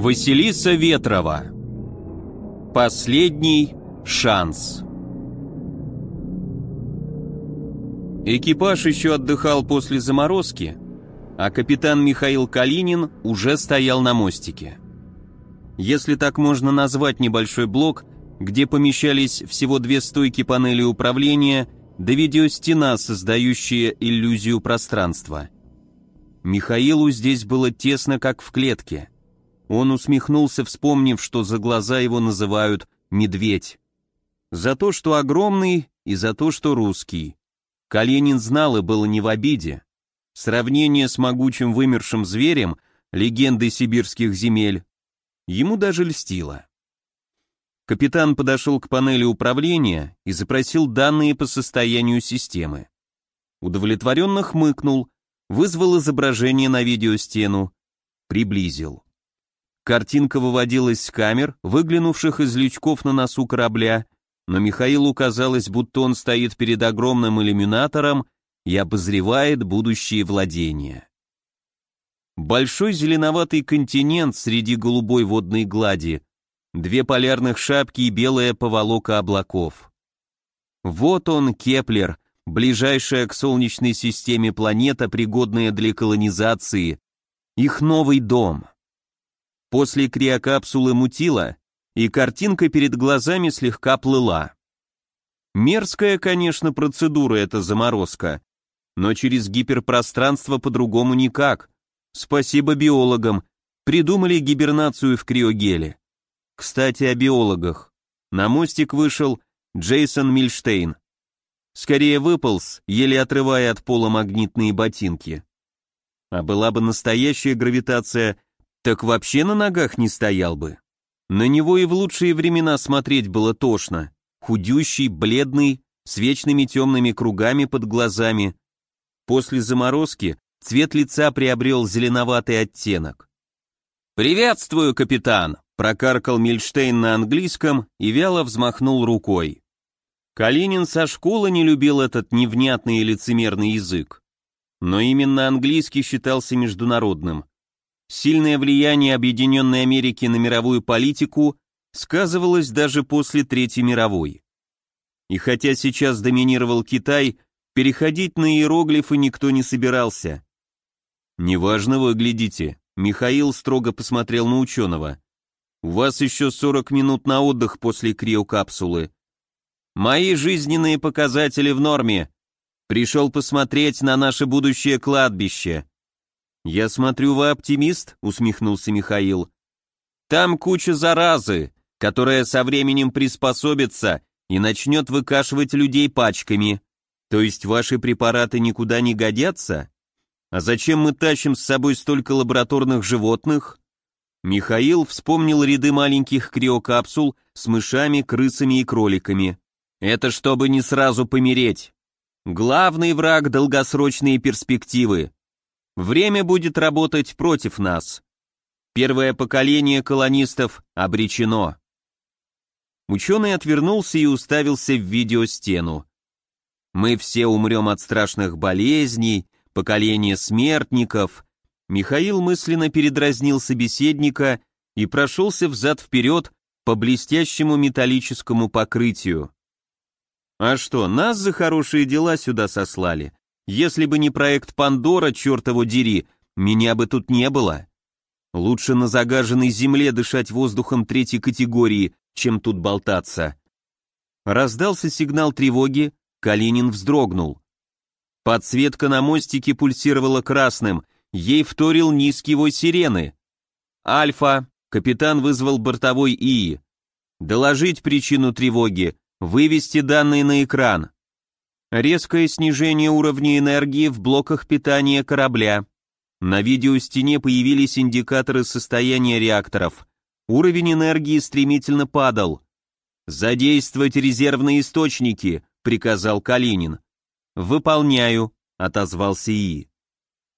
Василиса Ветрова. Последний шанс. Экипаж еще отдыхал после заморозки, а капитан Михаил Калинин уже стоял на мостике. Если так можно назвать небольшой блок, где помещались всего две стойки панели управления да видеостена, создающая иллюзию пространства. Михаилу здесь было тесно, как в клетке. Он усмехнулся, вспомнив, что за глаза его называют «медведь». За то, что огромный, и за то, что русский. Калинин знал и был не в обиде. Сравнение с могучим вымершим зверем, легендой сибирских земель, ему даже льстило. Капитан подошел к панели управления и запросил данные по состоянию системы. Удовлетворенно хмыкнул, вызвал изображение на видеостену, приблизил. Картинка выводилась с камер, выглянувших из лючков на носу корабля, но Михаилу казалось, будто он стоит перед огромным иллюминатором и обозревает будущие владения. Большой зеленоватый континент среди голубой водной глади, две полярных шапки и белая поволока облаков. Вот он, Кеплер, ближайшая к Солнечной системе планета, пригодная для колонизации, их новый дом. После криокапсулы мутило, и картинка перед глазами слегка плыла. Мерзкая, конечно, процедура эта заморозка, но через гиперпространство по-другому никак. Спасибо биологам, придумали гибернацию в криогеле. Кстати, о биологах. На мостик вышел Джейсон Мильштейн. Скорее выполз, еле отрывая от пола магнитные ботинки. А была бы настоящая гравитация – так вообще на ногах не стоял бы. На него и в лучшие времена смотреть было тошно. Худющий, бледный, с вечными темными кругами под глазами. После заморозки цвет лица приобрел зеленоватый оттенок. «Приветствую, капитан!» — прокаркал Мильштейн на английском и вяло взмахнул рукой. Калинин со школы не любил этот невнятный и лицемерный язык. Но именно английский считался международным. Сильное влияние Объединенной Америки на мировую политику сказывалось даже после Третьей мировой. И хотя сейчас доминировал Китай, переходить на иероглифы никто не собирался. «Неважно выглядите», — Михаил строго посмотрел на ученого. «У вас еще 40 минут на отдых после криокапсулы. Мои жизненные показатели в норме. Пришел посмотреть на наше будущее кладбище. «Я смотрю, вы оптимист», — усмехнулся Михаил. «Там куча заразы, которая со временем приспособится и начнет выкашивать людей пачками. То есть ваши препараты никуда не годятся? А зачем мы тащим с собой столько лабораторных животных?» Михаил вспомнил ряды маленьких криокапсул с мышами, крысами и кроликами. «Это чтобы не сразу помереть. Главный враг — долгосрочные перспективы. Время будет работать против нас. Первое поколение колонистов обречено. Ученый отвернулся и уставился в видеостену. Мы все умрем от страшных болезней, поколение смертников. Михаил мысленно передразнил собеседника и прошелся взад-вперед по блестящему металлическому покрытию. А что, нас за хорошие дела сюда сослали? Если бы не проект Пандора, черт его дери, меня бы тут не было. Лучше на загаженной земле дышать воздухом третьей категории, чем тут болтаться. Раздался сигнал тревоги, Калинин вздрогнул. Подсветка на мостике пульсировала красным, ей вторил низкий вой сирены. «Альфа», капитан вызвал бортовой ИИ. «Доложить причину тревоги, вывести данные на экран». Резкое снижение уровня энергии в блоках питания корабля. На видеостене появились индикаторы состояния реакторов. Уровень энергии стремительно падал. «Задействовать резервные источники», — приказал Калинин. «Выполняю», — отозвался ИИ.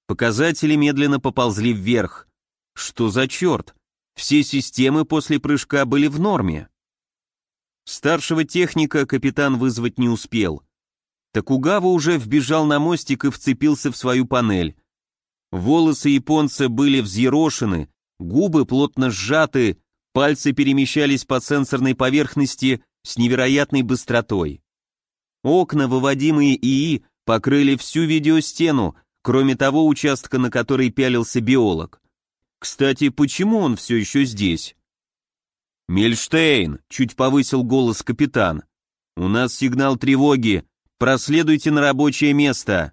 Показатели медленно поползли вверх. Что за черт? Все системы после прыжка были в норме. Старшего техника капитан вызвать не успел. Такугава уже вбежал на мостик и вцепился в свою панель. Волосы японца были взъерошены, губы плотно сжаты, пальцы перемещались по сенсорной поверхности с невероятной быстротой. Окна, выводимые ИИ, покрыли всю видеостену, кроме того участка, на который пялился биолог. Кстати, почему он все еще здесь? «Мельштейн!» — чуть повысил голос капитан. «У нас сигнал тревоги. Проследуйте на рабочее место».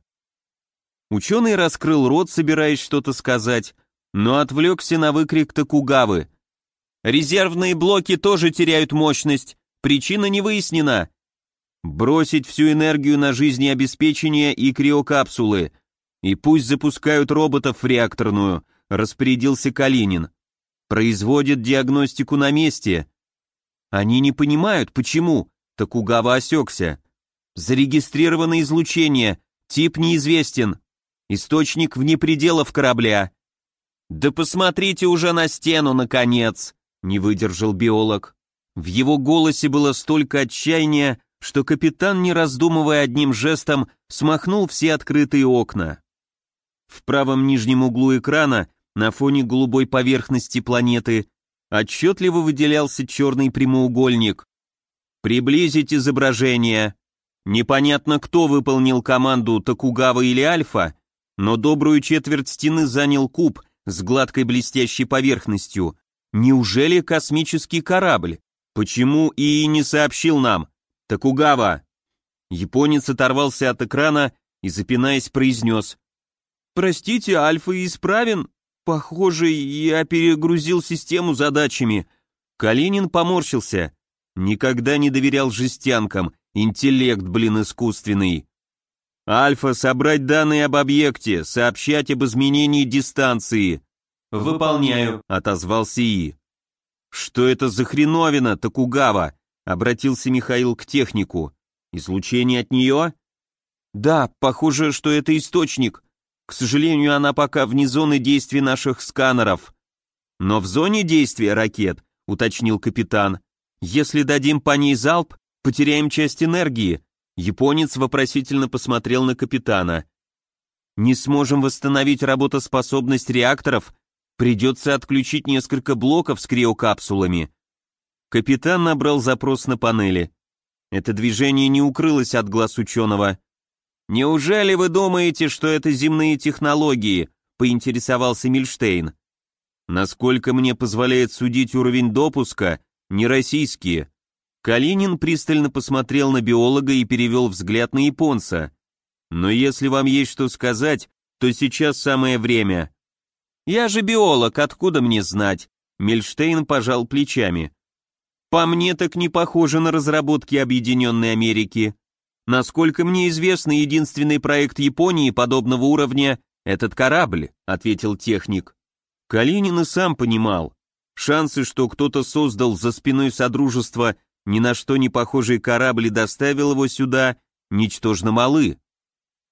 Ученый раскрыл рот, собираясь что-то сказать, но отвлекся на выкрик Токугавы. «Резервные блоки тоже теряют мощность. Причина не выяснена. Бросить всю энергию на жизнеобеспечение и криокапсулы. И пусть запускают роботов в реакторную», — распорядился Калинин. «Производят диагностику на месте». «Они не понимают, почему», — Токугава осекся. «Зарегистрировано излучение, тип неизвестен, источник вне пределов корабля». «Да посмотрите уже на стену, наконец!» — не выдержал биолог. В его голосе было столько отчаяния, что капитан, не раздумывая одним жестом, смахнул все открытые окна. В правом нижнем углу экрана, на фоне голубой поверхности планеты, отчетливо выделялся черный прямоугольник. «Приблизить изображение». Непонятно, кто выполнил команду Токугава или Альфа, но добрую четверть стены занял куб с гладкой блестящей поверхностью. Неужели космический корабль? Почему и не сообщил нам? Токугава. Японец оторвался от экрана и, запинаясь, произнес. «Простите, Альфа исправен. Похоже, я перегрузил систему задачами». Калинин поморщился. Никогда не доверял жестянкам. Интеллект, блин, искусственный. «Альфа, собрать данные об объекте, сообщать об изменении дистанции». «Выполняю», — отозвался И. «Что это за хреновина, Токугава?» — обратился Михаил к технику. «Излучение от нее?» «Да, похоже, что это источник. К сожалению, она пока вне зоны действия наших сканеров». «Но в зоне действия ракет», — уточнил капитан. «Если дадим по ней залп, потеряем часть энергии, Японец вопросительно посмотрел на капитана. «Не сможем восстановить работоспособность реакторов, придется отключить несколько блоков с криокапсулами». Капитан набрал запрос на панели. Это движение не укрылось от глаз ученого. «Неужели вы думаете, что это земные технологии?» — поинтересовался Мильштейн. «Насколько мне позволяет судить уровень допуска, не российские. Калинин пристально посмотрел на биолога и перевел взгляд на японца. «Но если вам есть что сказать, то сейчас самое время». «Я же биолог, откуда мне знать?» Мельштейн пожал плечами. «По мне так не похоже на разработки Объединенной Америки. Насколько мне известно, единственный проект Японии подобного уровня — этот корабль», — ответил техник. Калинин и сам понимал. Шансы, что кто-то создал за спиной Содружества ни на что не похожий корабль и доставил его сюда, ничтожно малы.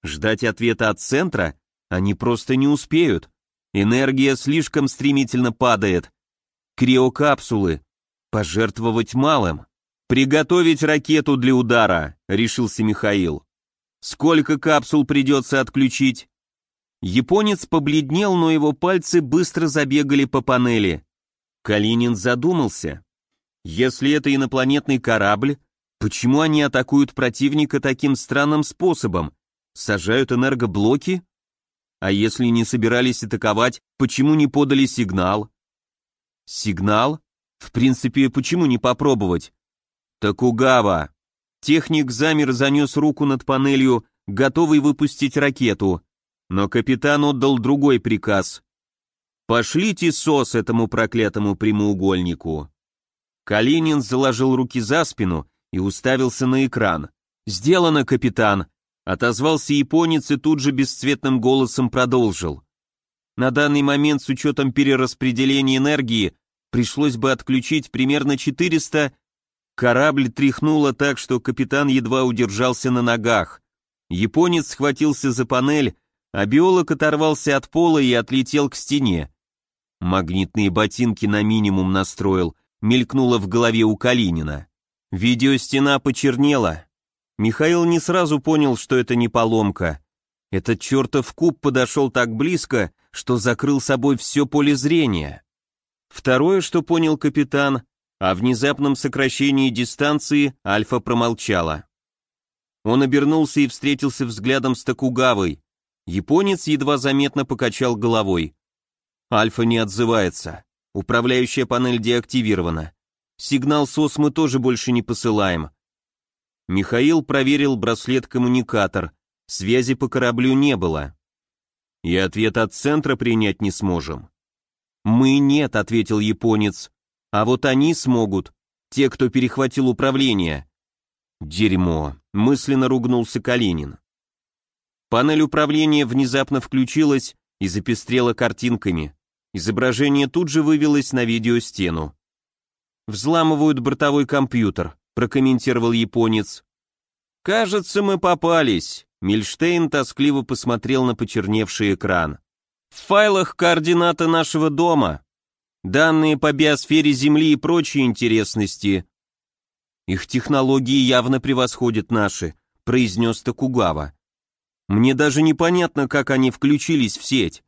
Ждать ответа от центра они просто не успеют. Энергия слишком стремительно падает. Криокапсулы. Пожертвовать малым. Приготовить ракету для удара, решился Михаил. Сколько капсул придется отключить? Японец побледнел, но его пальцы быстро забегали по панели. Калинин задумался. Если это инопланетный корабль, почему они атакуют противника таким странным способом? Сажают энергоблоки? А если не собирались атаковать, почему не подали сигнал? Сигнал? В принципе, почему не попробовать? Такугава. Техник замер занес руку над панелью, готовый выпустить ракету. Но капитан отдал другой приказ. «Пошлите СОС этому проклятому прямоугольнику». Калинин заложил руки за спину и уставился на экран. «Сделано, капитан!» Отозвался японец и тут же бесцветным голосом продолжил. На данный момент с учетом перераспределения энергии пришлось бы отключить примерно 400... Корабль тряхнуло так, что капитан едва удержался на ногах. Японец схватился за панель, а биолог оторвался от пола и отлетел к стене. Магнитные ботинки на минимум настроил, мелькнуло в голове у Калинина. Видеостена почернела. Михаил не сразу понял, что это не поломка. Этот чертов куб подошел так близко, что закрыл собой все поле зрения. Второе, что понял капитан, о внезапном сокращении дистанции Альфа промолчала. Он обернулся и встретился взглядом с Токугавой. Японец едва заметно покачал головой. Альфа не отзывается. Управляющая панель деактивирована. Сигнал СОС мы тоже больше не посылаем. Михаил проверил браслет-коммуникатор. Связи по кораблю не было. И ответ от центра принять не сможем. «Мы нет», — ответил японец. «А вот они смогут, те, кто перехватил управление». «Дерьмо», — мысленно ругнулся Калинин. Панель управления внезапно включилась и запестрела картинками. Изображение тут же вывелось на видеостену. «Взламывают бортовой компьютер», — прокомментировал японец. «Кажется, мы попались», — Мильштейн тоскливо посмотрел на почерневший экран. «В файлах координаты нашего дома, данные по биосфере Земли и прочие интересности». «Их технологии явно превосходят наши», — произнес Токугава. «Мне даже непонятно, как они включились в сеть».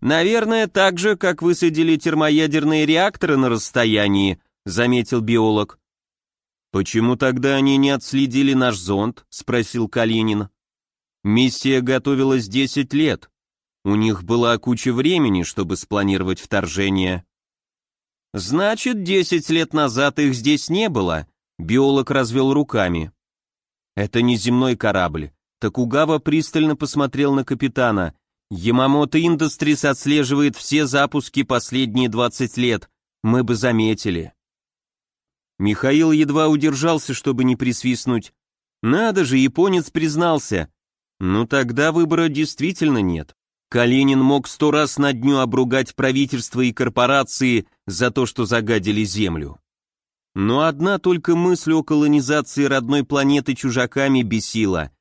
«Наверное, так же, как высадили термоядерные реакторы на расстоянии», — заметил биолог. «Почему тогда они не отследили наш зонд?» — спросил Калинин. «Миссия готовилась 10 лет. У них была куча времени, чтобы спланировать вторжение». «Значит, 10 лет назад их здесь не было», — биолог развел руками. «Это не земной корабль». Такугава пристально посмотрел на капитана — Ямамото Industries отслеживает все запуски последние 20 лет, мы бы заметили. Михаил едва удержался, чтобы не присвистнуть. Надо же, японец признался. Ну тогда выбора действительно нет. Калинин мог сто раз на дню обругать правительство и корпорации за то, что загадили Землю. Но одна только мысль о колонизации родной планеты чужаками бесила.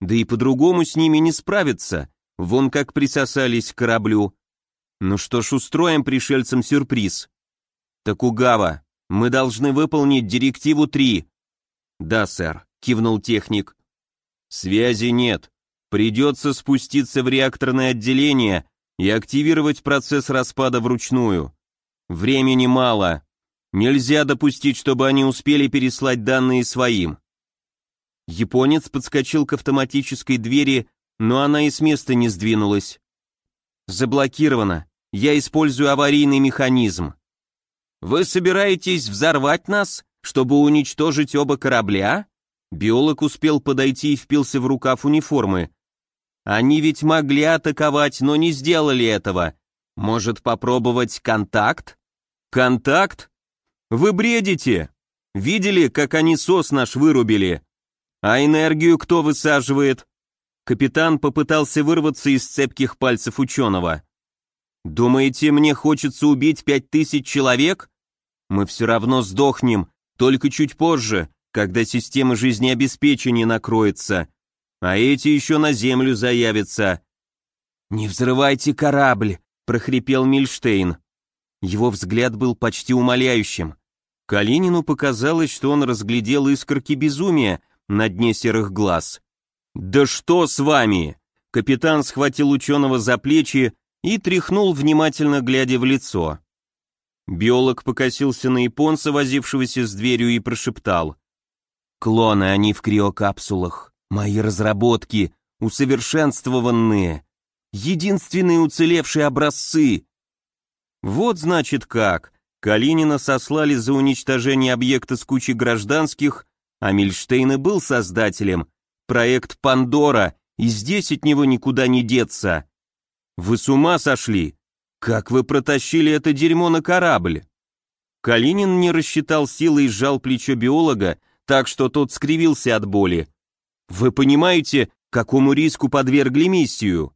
Да и по-другому с ними не справиться. Вон как присосались к кораблю. Ну что ж, устроим пришельцам сюрприз. Такугава, мы должны выполнить директиву 3. Да, сэр, кивнул техник. Связи нет. Придется спуститься в реакторное отделение и активировать процесс распада вручную. Времени мало. Нельзя допустить, чтобы они успели переслать данные своим. Японец подскочил к автоматической двери но она и с места не сдвинулась. Заблокировано. Я использую аварийный механизм. Вы собираетесь взорвать нас, чтобы уничтожить оба корабля? Биолог успел подойти и впился в рукав униформы. Они ведь могли атаковать, но не сделали этого. Может попробовать контакт? Контакт? Вы бредите. Видели, как они сос наш вырубили? А энергию кто высаживает? Капитан попытался вырваться из цепких пальцев ученого. «Думаете, мне хочется убить пять тысяч человек? Мы все равно сдохнем, только чуть позже, когда система жизнеобеспечения накроется, а эти еще на землю заявятся». «Не взрывайте корабль», — прохрипел Мильштейн. Его взгляд был почти умоляющим. Калинину показалось, что он разглядел искорки безумия на дне серых глаз. «Да что с вами?» Капитан схватил ученого за плечи и тряхнул, внимательно глядя в лицо. Биолог покосился на японца, возившегося с дверью, и прошептал. «Клоны, они в криокапсулах. Мои разработки, усовершенствованные. Единственные уцелевшие образцы». Вот значит как. Калинина сослали за уничтожение объекта с кучей гражданских, а Мильштейн и был создателем, проект Пандора, и здесь от него никуда не деться. Вы с ума сошли? Как вы протащили это дерьмо на корабль? Калинин не рассчитал силы и сжал плечо биолога, так что тот скривился от боли. Вы понимаете, какому риску подвергли миссию?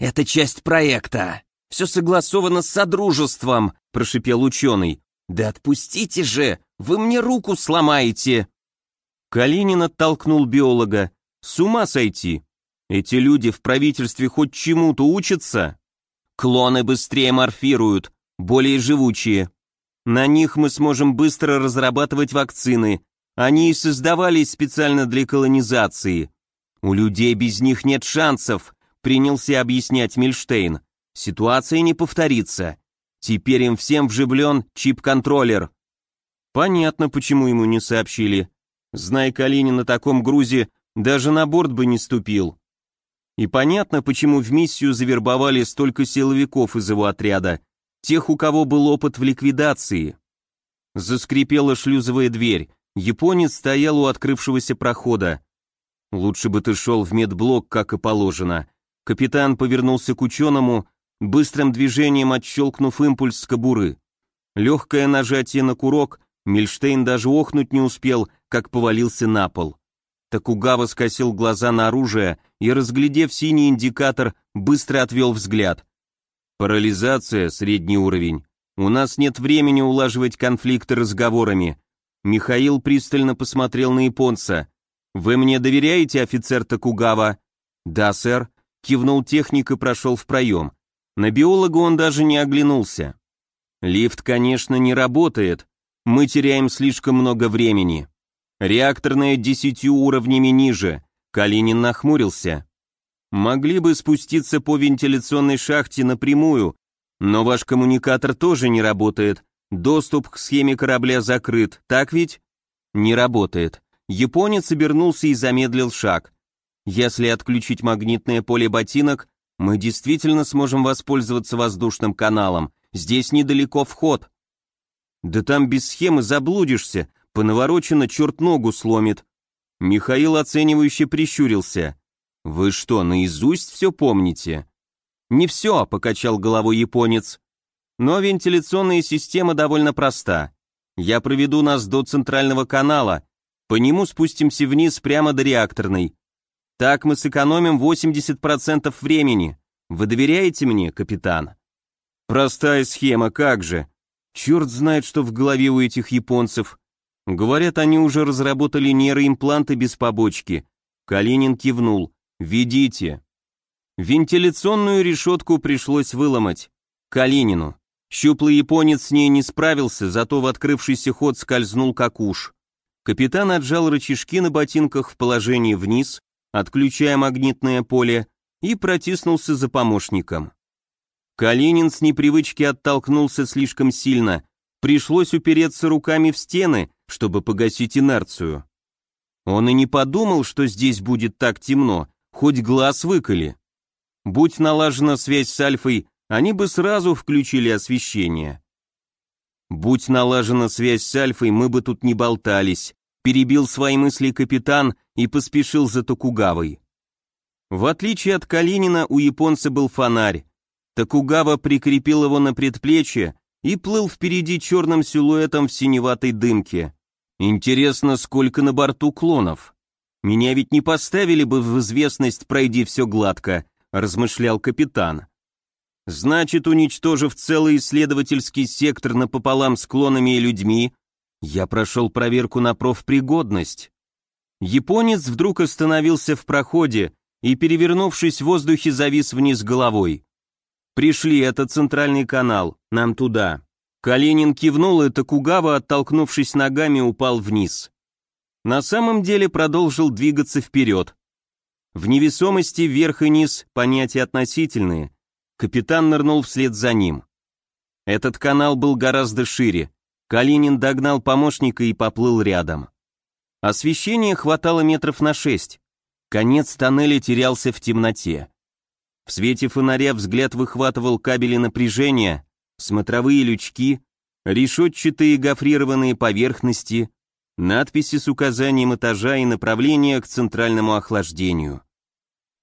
Это часть проекта. Все согласовано с Содружеством, прошипел ученый. Да отпустите же, вы мне руку сломаете. Калинин оттолкнул биолога. «С ума сойти! Эти люди в правительстве хоть чему-то учатся? Клоны быстрее морфируют, более живучие. На них мы сможем быстро разрабатывать вакцины. Они и создавались специально для колонизации. У людей без них нет шансов», принялся объяснять Мильштейн. «Ситуация не повторится. Теперь им всем вживлен чип-контроллер. Понятно, почему ему не сообщили. Зная Калинин на таком грузе, даже на борт бы не ступил. И понятно, почему в миссию завербовали столько силовиков из его отряда, тех, у кого был опыт в ликвидации. Заскрипела шлюзовая дверь, японец стоял у открывшегося прохода. «Лучше бы ты шел в медблок, как и положено». Капитан повернулся к ученому, быстрым движением отщелкнув импульс с кобуры. Легкое нажатие на курок, Мильштейн даже охнуть не успел, как повалился на пол. Такугава скосил глаза на оружие и, разглядев синий индикатор, быстро отвел взгляд. «Парализация, средний уровень. У нас нет времени улаживать конфликты разговорами». Михаил пристально посмотрел на японца. «Вы мне доверяете, офицер Такугава?» «Да, сэр», — кивнул техник и прошел в проем. На биолога он даже не оглянулся. «Лифт, конечно, не работает. Мы теряем слишком много времени. Реакторная десятью уровнями ниже». Калинин нахмурился. «Могли бы спуститься по вентиляционной шахте напрямую, но ваш коммуникатор тоже не работает. Доступ к схеме корабля закрыт, так ведь?» «Не работает. Японец обернулся и замедлил шаг. Если отключить магнитное поле ботинок, мы действительно сможем воспользоваться воздушным каналом. Здесь недалеко вход. Да там без схемы заблудишься, понаворочено черт ногу сломит. Михаил оценивающе прищурился. Вы что, наизусть все помните? Не все, покачал головой японец. Но вентиляционная система довольно проста. Я проведу нас до центрального канала, по нему спустимся вниз прямо до реакторной. Так мы сэкономим 80% времени. Вы доверяете мне, капитан? Простая схема, как же. Черт знает, что в голове у этих японцев. Говорят, они уже разработали нейроимпланты без побочки. Калинин кивнул. «Ведите». Вентиляционную решетку пришлось выломать. Калинину. Щуплый японец с ней не справился, зато в открывшийся ход скользнул как уж. Капитан отжал рычажки на ботинках в положении вниз, отключая магнитное поле, и протиснулся за помощником. Калинин с непривычки оттолкнулся слишком сильно, пришлось упереться руками в стены, чтобы погасить инерцию. Он и не подумал, что здесь будет так темно, хоть глаз выколи. Будь налажена связь с Альфой, они бы сразу включили освещение. «Будь налажена связь с Альфой, мы бы тут не болтались», перебил свои мысли капитан и поспешил за Токугавой. В отличие от Калинина, у японца был фонарь. Токугава прикрепил его на предплечье и плыл впереди черным силуэтом в синеватой дымке. Интересно, сколько на борту клонов? Меня ведь не поставили бы в известность, пройди все гладко, размышлял капитан. Значит, уничтожив целый исследовательский сектор напополам с клонами и людьми, я прошел проверку на профпригодность. Японец вдруг остановился в проходе и, перевернувшись в воздухе, завис вниз головой. «Пришли, это центральный канал, нам туда». Калинин кивнул, и Токугава, оттолкнувшись ногами, упал вниз. На самом деле продолжил двигаться вперед. В невесомости вверх и низ понятия относительные, Капитан нырнул вслед за ним. Этот канал был гораздо шире. Калинин догнал помощника и поплыл рядом. Освещения хватало метров на шесть. Конец тоннеля терялся в темноте. В свете фонаря взгляд выхватывал кабели напряжения, смотровые лючки, решетчатые гофрированные поверхности, надписи с указанием этажа и направления к центральному охлаждению.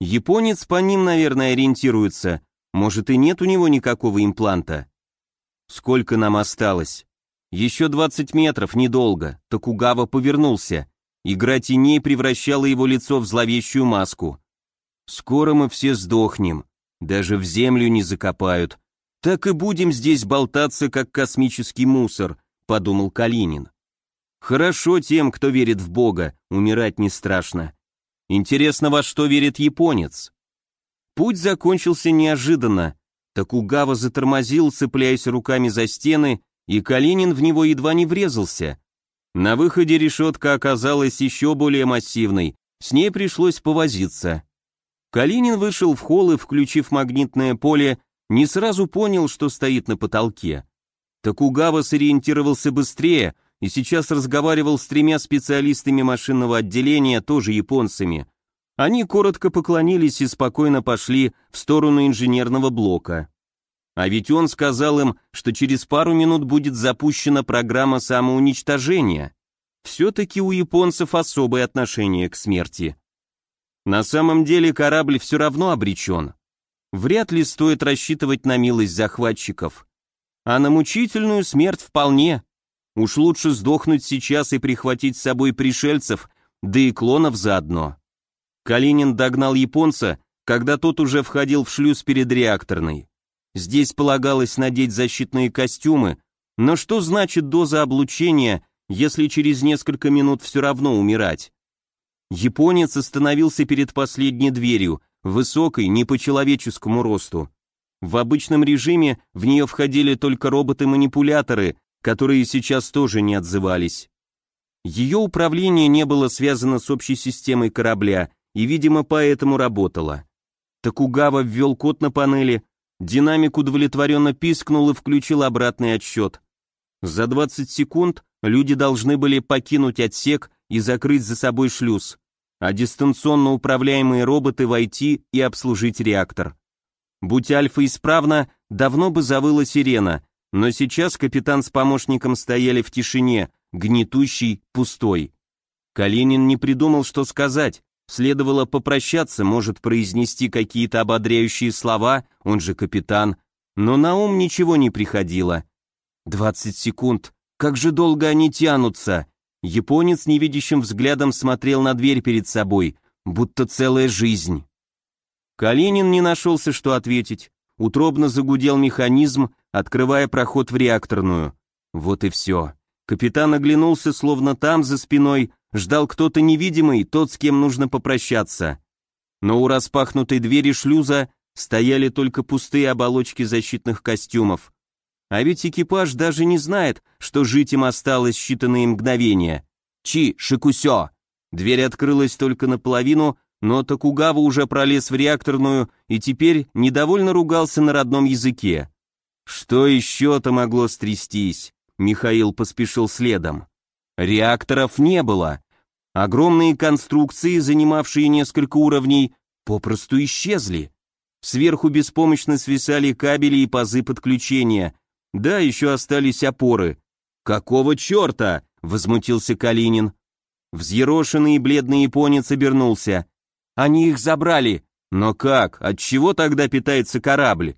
Японец по ним, наверное, ориентируется, может и нет у него никакого импланта? Сколько нам осталось? Еще 20 метров, недолго. Токугава повернулся. Игра теней превращала его лицо в зловещую маску. Скоро мы все сдохнем. Даже в землю не закопают. Так и будем здесь болтаться, как космический мусор, подумал Калинин. Хорошо тем, кто верит в Бога, умирать не страшно. Интересно, во что верит японец? Путь закончился неожиданно. Такугава затормозил, цепляясь руками за стены, и Калинин в него едва не врезался. На выходе решетка оказалась еще более массивной, с ней пришлось повозиться. Калинин вышел в холл и, включив магнитное поле, Не сразу понял, что стоит на потолке. Токугава сориентировался быстрее и сейчас разговаривал с тремя специалистами машинного отделения, тоже японцами. Они коротко поклонились и спокойно пошли в сторону инженерного блока. А ведь он сказал им, что через пару минут будет запущена программа самоуничтожения. Все-таки у японцев особое отношение к смерти. На самом деле корабль все равно обречен. Вряд ли стоит рассчитывать на милость захватчиков. А на мучительную смерть вполне. Уж лучше сдохнуть сейчас и прихватить с собой пришельцев, да и клонов заодно. Калинин догнал японца, когда тот уже входил в шлюз перед реакторной. Здесь полагалось надеть защитные костюмы, но что значит доза облучения, если через несколько минут все равно умирать? Японец остановился перед последней дверью, высокой, не по человеческому росту. В обычном режиме в нее входили только роботы-манипуляторы, которые сейчас тоже не отзывались. Ее управление не было связано с общей системой корабля и, видимо, поэтому работало. Такугава ввел код на панели, динамик удовлетворенно пискнул и включил обратный отсчет. За 20 секунд люди должны были покинуть отсек и закрыть за собой шлюз, а дистанционно управляемые роботы войти и обслужить реактор. Будь Альфа исправна, давно бы завыла сирена, но сейчас капитан с помощником стояли в тишине, гнетущей, пустой. Калинин не придумал, что сказать, следовало попрощаться, может произнести какие-то ободряющие слова, он же капитан, но на ум ничего не приходило. «Двадцать секунд, как же долго они тянутся!» Японец невидящим взглядом смотрел на дверь перед собой, будто целая жизнь. Калинин не нашелся, что ответить. Утробно загудел механизм, открывая проход в реакторную. Вот и все. Капитан оглянулся, словно там, за спиной, ждал кто-то невидимый, тот, с кем нужно попрощаться. Но у распахнутой двери шлюза стояли только пустые оболочки защитных костюмов. А ведь экипаж даже не знает, что жить им осталось считанные мгновения. Чи, Шикусё! Дверь открылась только наполовину, но Токугава уже пролез в реакторную и теперь недовольно ругался на родном языке. Что еще-то могло стрястись? Михаил поспешил следом. Реакторов не было. Огромные конструкции, занимавшие несколько уровней, попросту исчезли. Сверху беспомощно свисали кабели и пазы подключения, да, еще остались опоры. «Какого черта?» — возмутился Калинин. Взъерошенный и бледный японец обернулся. «Они их забрали. Но как? От чего тогда питается корабль?»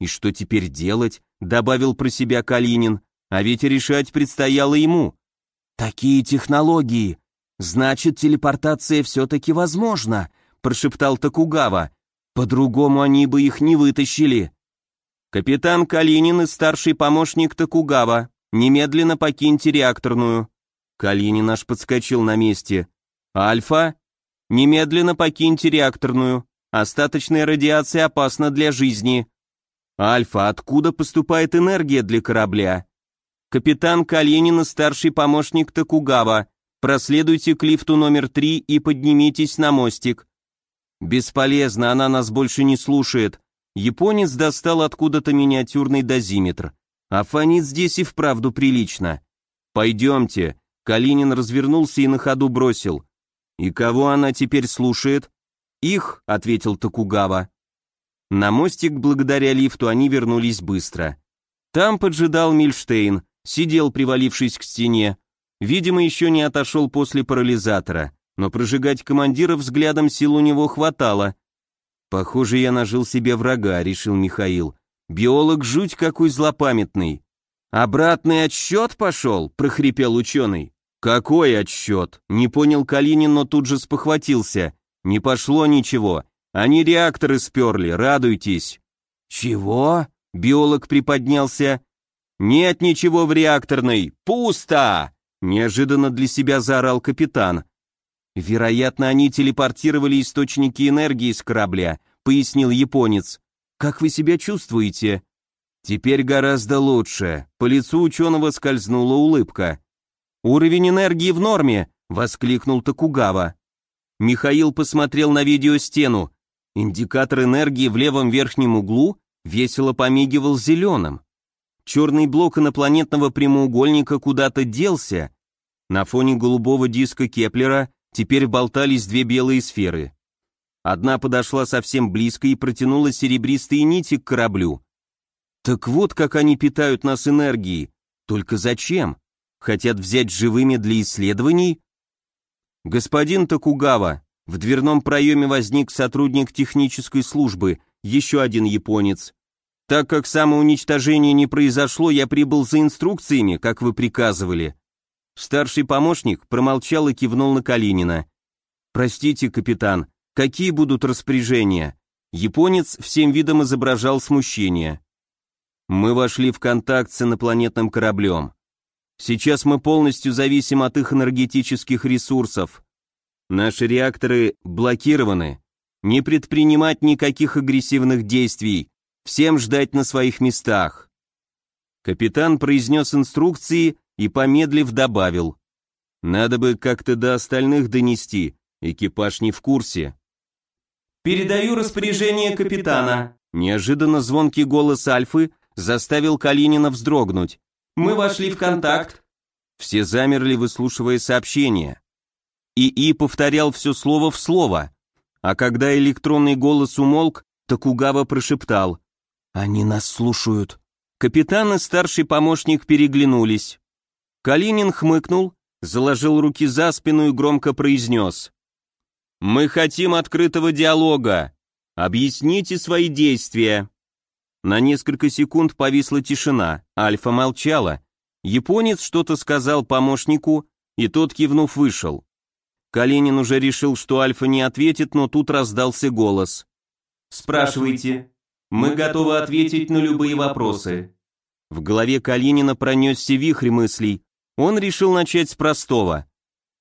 «И что теперь делать?» — добавил про себя Калинин. «А ведь решать предстояло ему». «Такие технологии! Значит, телепортация все-таки возможна», — прошептал Токугава. «По-другому они бы их не вытащили». «Капитан Калинин и старший помощник Токугава, немедленно покиньте реакторную». Калинин аж подскочил на месте. «Альфа, немедленно покиньте реакторную. Остаточная радиация опасна для жизни». «Альфа, откуда поступает энергия для корабля?» «Капитан Калинин и старший помощник Токугава, проследуйте к лифту номер три и поднимитесь на мостик». «Бесполезно, она нас больше не слушает. Японец достал откуда-то миниатюрный дозиметр. А фонит здесь и вправду прилично. «Пойдемте». Калинин развернулся и на ходу бросил. «И кого она теперь слушает?» «Их», — ответил Токугава. На мостик благодаря лифту они вернулись быстро. Там поджидал Мильштейн, сидел, привалившись к стене. Видимо, еще не отошел после парализатора, но прожигать командира взглядом сил у него хватало. «Похоже, я нажил себе врага», — решил Михаил. «Биолог жуть какой злопамятный». «Обратный отсчет пошел?» — прохрипел ученый. «Какой отсчет?» — не понял Калинин, но тут же спохватился. «Не пошло ничего. Они реакторы сперли, радуйтесь». «Чего?» — биолог приподнялся. «Нет ничего в реакторной. Пусто!» — неожиданно для себя заорал капитан. «Вероятно, они телепортировали источники энергии с корабля», — пояснил японец. «Как вы себя чувствуете?» «Теперь гораздо лучше». По лицу ученого скользнула улыбка. «Уровень энергии в норме», — воскликнул Токугава. Михаил посмотрел на видеостену. Индикатор энергии в левом верхнем углу? весело помигивал зеленым. Черный блок инопланетного прямоугольника куда-то делся. На фоне голубого диска Кеплера теперь болтались две белые сферы. Одна подошла совсем близко и протянула серебристые нити к кораблю. Так вот, как они питают нас энергией. Только зачем? Хотят взять живыми для исследований? Господин Токугава, в дверном проеме возник сотрудник технической службы, еще один японец. Так как самоуничтожение не произошло, я прибыл за инструкциями, как вы приказывали. Старший помощник промолчал и кивнул на Калинина. Простите, капитан, какие будут распоряжения? Японец всем видом изображал смущение. Мы вошли в контакт с инопланетным кораблем. Сейчас мы полностью зависим от их энергетических ресурсов. Наши реакторы блокированы. Не предпринимать никаких агрессивных действий. Всем ждать на своих местах. Капитан произнес инструкции и, помедлив, добавил. Надо бы как-то до остальных донести, экипаж не в курсе. «Передаю распоряжение капитана», Неожиданно звонкий голос Альфы заставил Калинина вздрогнуть. Мы вошли в контакт. Все замерли, выслушивая сообщение. ИИ повторял все слово в слово, а когда электронный голос умолк, Токугава прошептал «Они нас слушают». Капитан и старший помощник переглянулись. Калинин хмыкнул, заложил руки за спину и громко произнес «Мы хотим открытого диалога. Объясните свои действия». На несколько секунд повисла тишина, Альфа молчала. Японец что-то сказал помощнику, и тот, кивнув, вышел. Калинин уже решил, что Альфа не ответит, но тут раздался голос. «Спрашивайте. Мы готовы ответить на любые вопросы». В голове Калинина пронесся вихрь мыслей. Он решил начать с простого.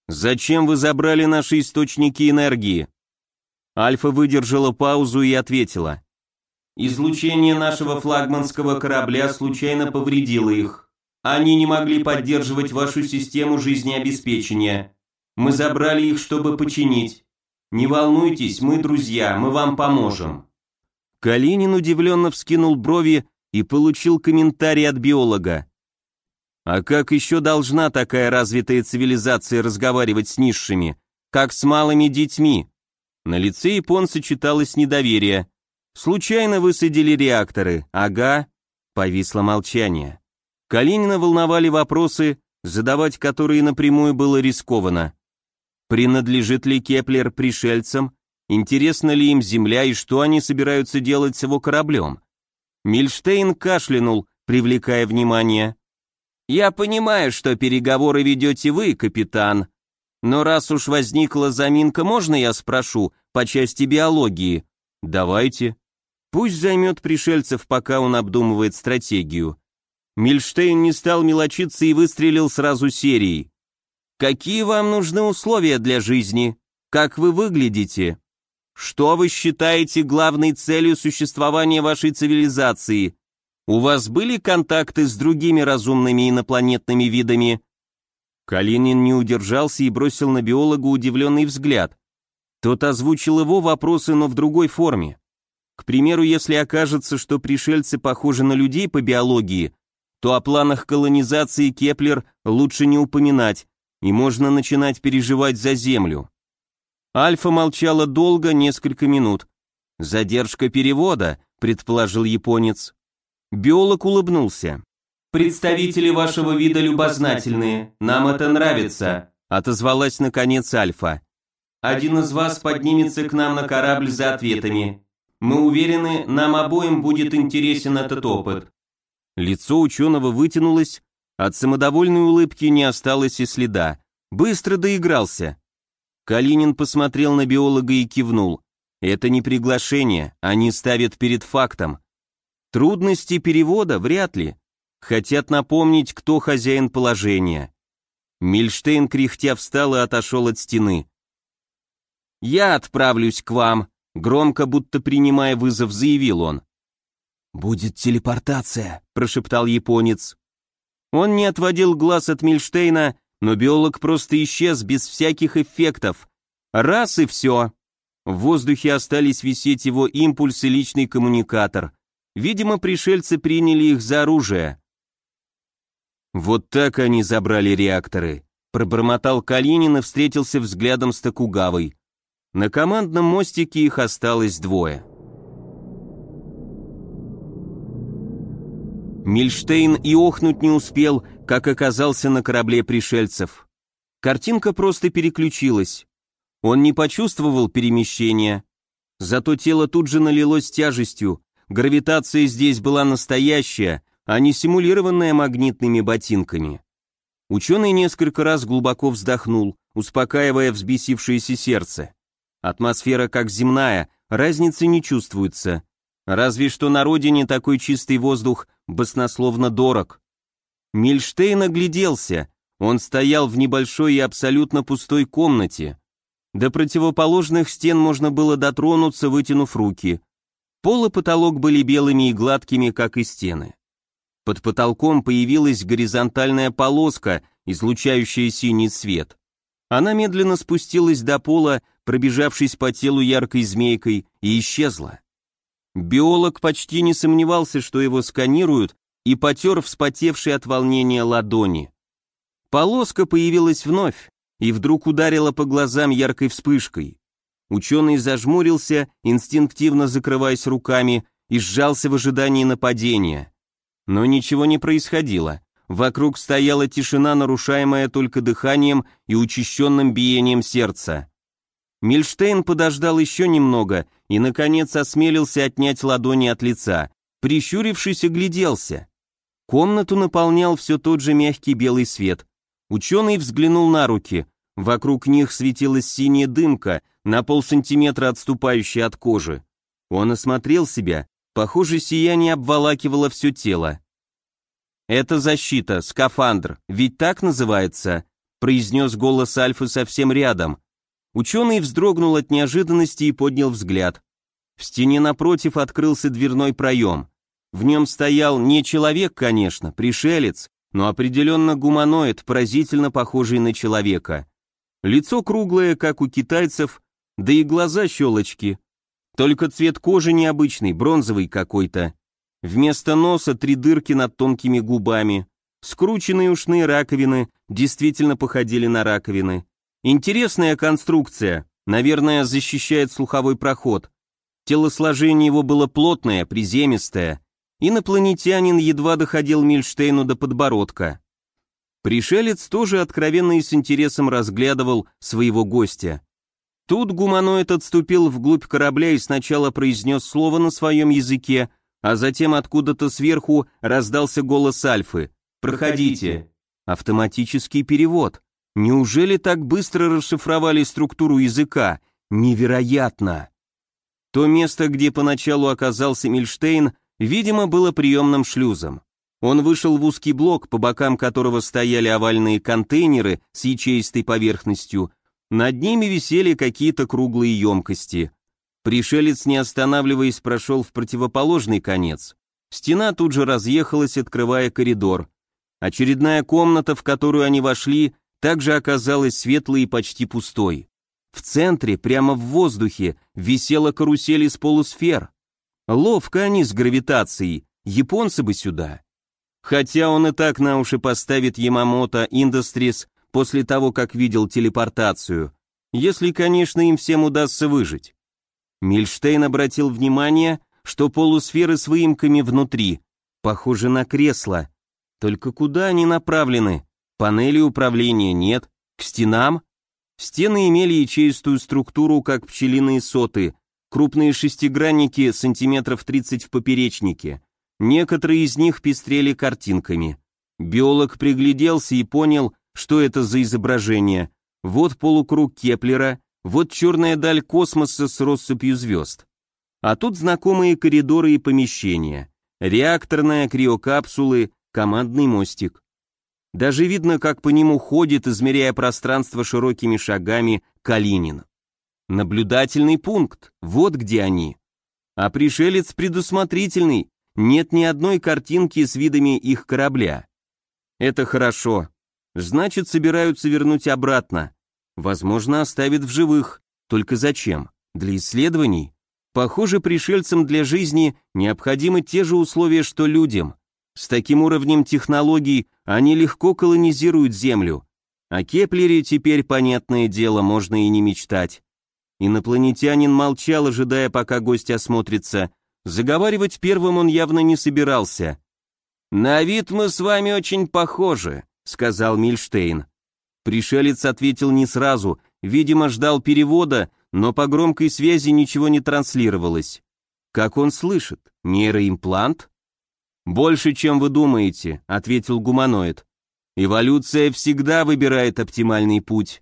«Зачем вы забрали наши источники энергии?» Альфа выдержала паузу и ответила. Излучение нашего флагманского корабля случайно повредило их. Они не могли поддерживать вашу систему жизнеобеспечения. Мы забрали их, чтобы починить. Не волнуйтесь, мы друзья, мы вам поможем». Калинин удивленно вскинул брови и получил комментарий от биолога. А как еще должна такая развитая цивилизация разговаривать с низшими, как с малыми детьми? На лице японца читалось недоверие. Случайно высадили реакторы, ага. Повисло молчание. Калинина волновали вопросы, задавать которые напрямую было рискованно. Принадлежит ли Кеплер пришельцам? Интересна ли им Земля и что они собираются делать с его кораблем? Мильштейн кашлянул, привлекая внимание. «Я понимаю, что переговоры ведете вы, капитан, но раз уж возникла заминка, можно я спрошу по части биологии?» «Давайте», Пусть займет пришельцев, пока он обдумывает стратегию. Мильштейн не стал мелочиться и выстрелил сразу серией. «Какие вам нужны условия для жизни? Как вы выглядите? Что вы считаете главной целью существования вашей цивилизации? У вас были контакты с другими разумными инопланетными видами?» Калинин не удержался и бросил на биолога удивленный взгляд. Тот озвучил его вопросы, но в другой форме. К примеру, если окажется, что пришельцы похожи на людей по биологии, то о планах колонизации Кеплер лучше не упоминать, и можно начинать переживать за Землю. Альфа молчала долго, несколько минут. «Задержка перевода», — предположил японец. Биолог улыбнулся. «Представители вашего вида любознательные, нам это нравится», — отозвалась наконец Альфа. «Один из вас поднимется к нам на корабль за ответами. Мы уверены, нам обоим будет интересен этот опыт». Лицо ученого вытянулось, от самодовольной улыбки не осталось и следа. Быстро доигрался. Калинин посмотрел на биолога и кивнул. Это не приглашение, они ставят перед фактом. Трудности перевода вряд ли. Хотят напомнить, кто хозяин положения. Мильштейн кряхтя встал и отошел от стены. «Я отправлюсь к вам», Громко, будто принимая вызов, заявил он. «Будет телепортация», — прошептал японец. Он не отводил глаз от Мильштейна, но биолог просто исчез без всяких эффектов. Раз и все. В воздухе остались висеть его импульс и личный коммуникатор. Видимо, пришельцы приняли их за оружие. Вот так они забрали реакторы. Пробормотал Калинин и встретился взглядом с Токугавой. На командном мостике их осталось двое. Мильштейн и охнуть не успел, как оказался на корабле пришельцев. Картинка просто переключилась. Он не почувствовал перемещения. Зато тело тут же налилось тяжестью. Гравитация здесь была настоящая, а не симулированная магнитными ботинками. Ученый несколько раз глубоко вздохнул, успокаивая взбесившееся сердце. Атмосфера как земная, разницы не чувствуется. Разве что на родине такой чистый воздух баснословно дорог. Мильштейн огляделся. Он стоял в небольшой и абсолютно пустой комнате. До противоположных стен можно было дотронуться, вытянув руки. Пол и потолок были белыми и гладкими, как и стены. Под потолком появилась горизонтальная полоска, излучающая синий свет. Она медленно спустилась до пола, пробежавшись по телу яркой змейкой, и исчезла. Биолог почти не сомневался, что его сканируют, и потер вспотевший от волнения ладони. Полоска появилась вновь, и вдруг ударила по глазам яркой вспышкой. Ученый зажмурился, инстинктивно закрываясь руками, и сжался в ожидании нападения. Но ничего не происходило. Вокруг стояла тишина, нарушаемая только дыханием и учащенным биением сердца. Мильштейн подождал еще немного и, наконец, осмелился отнять ладони от лица. Прищурившись, огляделся. Комнату наполнял все тот же мягкий белый свет. Ученый взглянул на руки. Вокруг них светилась синяя дымка, на полсантиметра отступающая от кожи. Он осмотрел себя, Похоже, сияние обволакивало все тело. «Это защита, скафандр, ведь так называется?» произнес голос Альфы совсем рядом. Ученый вздрогнул от неожиданности и поднял взгляд. В стене напротив открылся дверной проем. В нем стоял не человек, конечно, пришелец, но определенно гуманоид, поразительно похожий на человека. Лицо круглое, как у китайцев, да и глаза щелочки, только цвет кожи необычный, бронзовый какой-то. Вместо носа три дырки над тонкими губами. Скрученные ушные раковины действительно походили на раковины. Интересная конструкция, наверное, защищает слуховой проход. Телосложение его было плотное, приземистое. Инопланетянин едва доходил Мильштейну до подбородка. Пришелец тоже откровенно и с интересом разглядывал своего гостя. Тут гуманоид отступил вглубь корабля и сначала произнес слово на своем языке, а затем откуда-то сверху раздался голос Альфы. «Проходите». Автоматический перевод. Неужели так быстро расшифровали структуру языка? Невероятно! То место, где поначалу оказался Мильштейн, видимо, было приемным шлюзом. Он вышел в узкий блок, по бокам которого стояли овальные контейнеры с ячеистой поверхностью, над ними висели какие-то круглые емкости. Пришелец, не останавливаясь, прошел в противоположный конец. Стена тут же разъехалась, открывая коридор. Очередная комната, в которую они вошли, также оказалась светлой и почти пустой. В центре, прямо в воздухе, висела карусель из полусфер. Ловко они с гравитацией, японцы бы сюда. Хотя он и так на уши поставит Ямамото Industries после того, как видел телепортацию, если, конечно, им всем удастся выжить. Мильштейн обратил внимание, что полусферы с выемками внутри, похожи на кресла. Только куда они направлены? Панели управления нет, к стенам? Стены имели ячеистую структуру, как пчелиные соты, крупные шестигранники сантиметров 30 в поперечнике. Некоторые из них пестрели картинками. Биолог пригляделся и понял, что это за изображение? Вот полукруг Кеплера, вот черная даль космоса с россыпью звезд. А тут знакомые коридоры и помещения. Реакторная, криокапсулы, командный мостик. Даже видно, как по нему ходит, измеряя пространство широкими шагами, Калинин. Наблюдательный пункт, вот где они. А пришелец предусмотрительный, нет ни одной картинки с видами их корабля. Это хорошо, Значит, собираются вернуть обратно. Возможно, оставят в живых. Только зачем? Для исследований? Похоже, пришельцам для жизни необходимы те же условия, что людям. С таким уровнем технологий они легко колонизируют Землю. О Кеплере теперь, понятное дело, можно и не мечтать. Инопланетянин молчал, ожидая, пока гость осмотрится. Заговаривать первым он явно не собирался. «На вид мы с вами очень похожи», — сказал Мильштейн. Пришелец ответил не сразу, видимо, ждал перевода, но по громкой связи ничего не транслировалось. Как он слышит? Нейроимплант? «Больше, чем вы думаете», — ответил гуманоид. «Эволюция всегда выбирает оптимальный путь».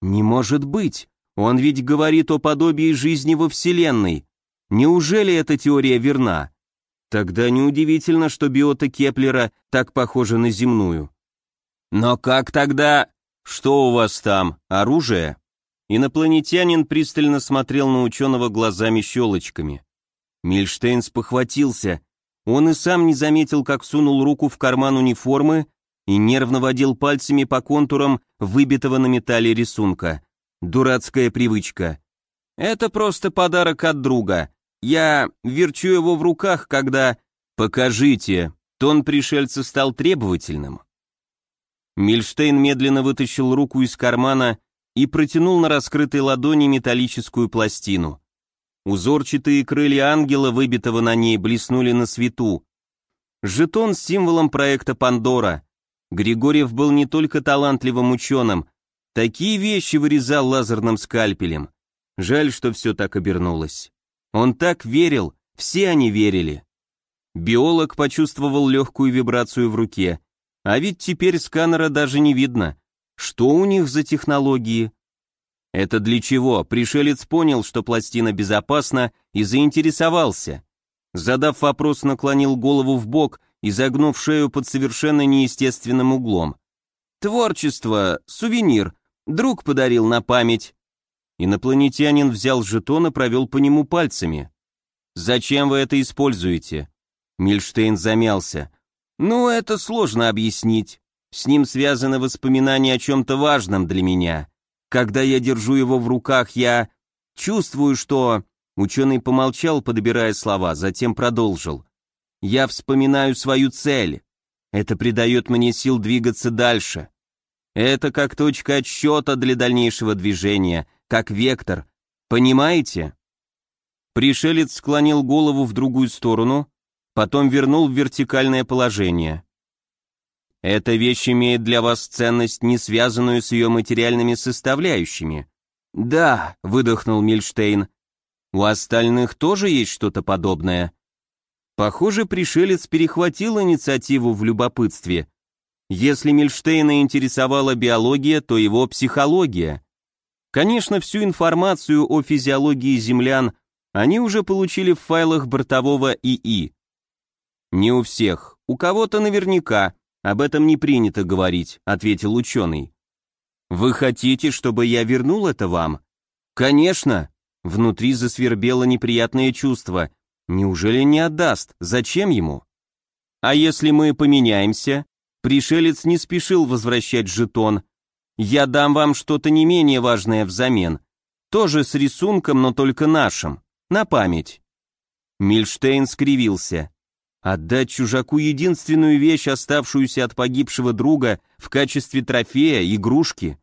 «Не может быть! Он ведь говорит о подобии жизни во Вселенной. Неужели эта теория верна?» Тогда неудивительно, что биота Кеплера так похожа на земную. Но как тогда... Что у вас там, оружие? Инопланетянин пристально смотрел на ученого глазами-щелочками. Мильштейн спохватился. Он и сам не заметил, как сунул руку в карман униформы и нервно водил пальцами по контурам выбитого на металле рисунка. Дурацкая привычка. «Это просто подарок от друга. Я верчу его в руках, когда... Покажите. Тон пришельца стал требовательным. Мильштейн медленно вытащил руку из кармана и протянул на раскрытой ладони металлическую пластину. Узорчатые крылья ангела, выбитого на ней, блеснули на свету. Жетон с символом проекта Пандора. Григорьев был не только талантливым ученым, такие вещи вырезал лазерным скальпелем. Жаль, что все так обернулось. Он так верил, все они верили. Биолог почувствовал легкую вибрацию в руке. А ведь теперь сканера даже не видно. Что у них за технологии? Это для чего? Пришелец понял, что пластина безопасна и заинтересовался. Задав вопрос, наклонил голову в бок и загнув шею под совершенно неестественным углом. Творчество, сувенир, друг подарил на память. Инопланетянин взял жетон и провел по нему пальцами. «Зачем вы это используете?» Мильштейн замялся. «Ну, это сложно объяснить. С ним связаны воспоминания о чем-то важном для меня. Когда я держу его в руках, я чувствую, что...» Ученый помолчал, подбирая слова, затем продолжил. «Я вспоминаю свою цель. Это придает мне сил двигаться дальше. Это как точка отсчета для дальнейшего движения, как вектор. Понимаете? Пришелец склонил голову в другую сторону, потом вернул в вертикальное положение. Эта вещь имеет для вас ценность, не связанную с ее материальными составляющими. Да, выдохнул Мильштейн. У остальных тоже есть что-то подобное. Похоже, пришелец перехватил инициативу в любопытстве. Если Мильштейна интересовала биология, то его психология. Конечно, всю информацию о физиологии землян они уже получили в файлах бортового ИИ. Не у всех, у кого-то наверняка, об этом не принято говорить, ответил ученый. Вы хотите, чтобы я вернул это вам? Конечно. Внутри засвербело неприятное чувство. Неужели не отдаст? Зачем ему? А если мы поменяемся? Пришелец не спешил возвращать жетон, я дам вам что-то не менее важное взамен. Тоже с рисунком, но только нашим. На память». Мильштейн скривился. Отдать чужаку единственную вещь, оставшуюся от погибшего друга, в качестве трофея, игрушки.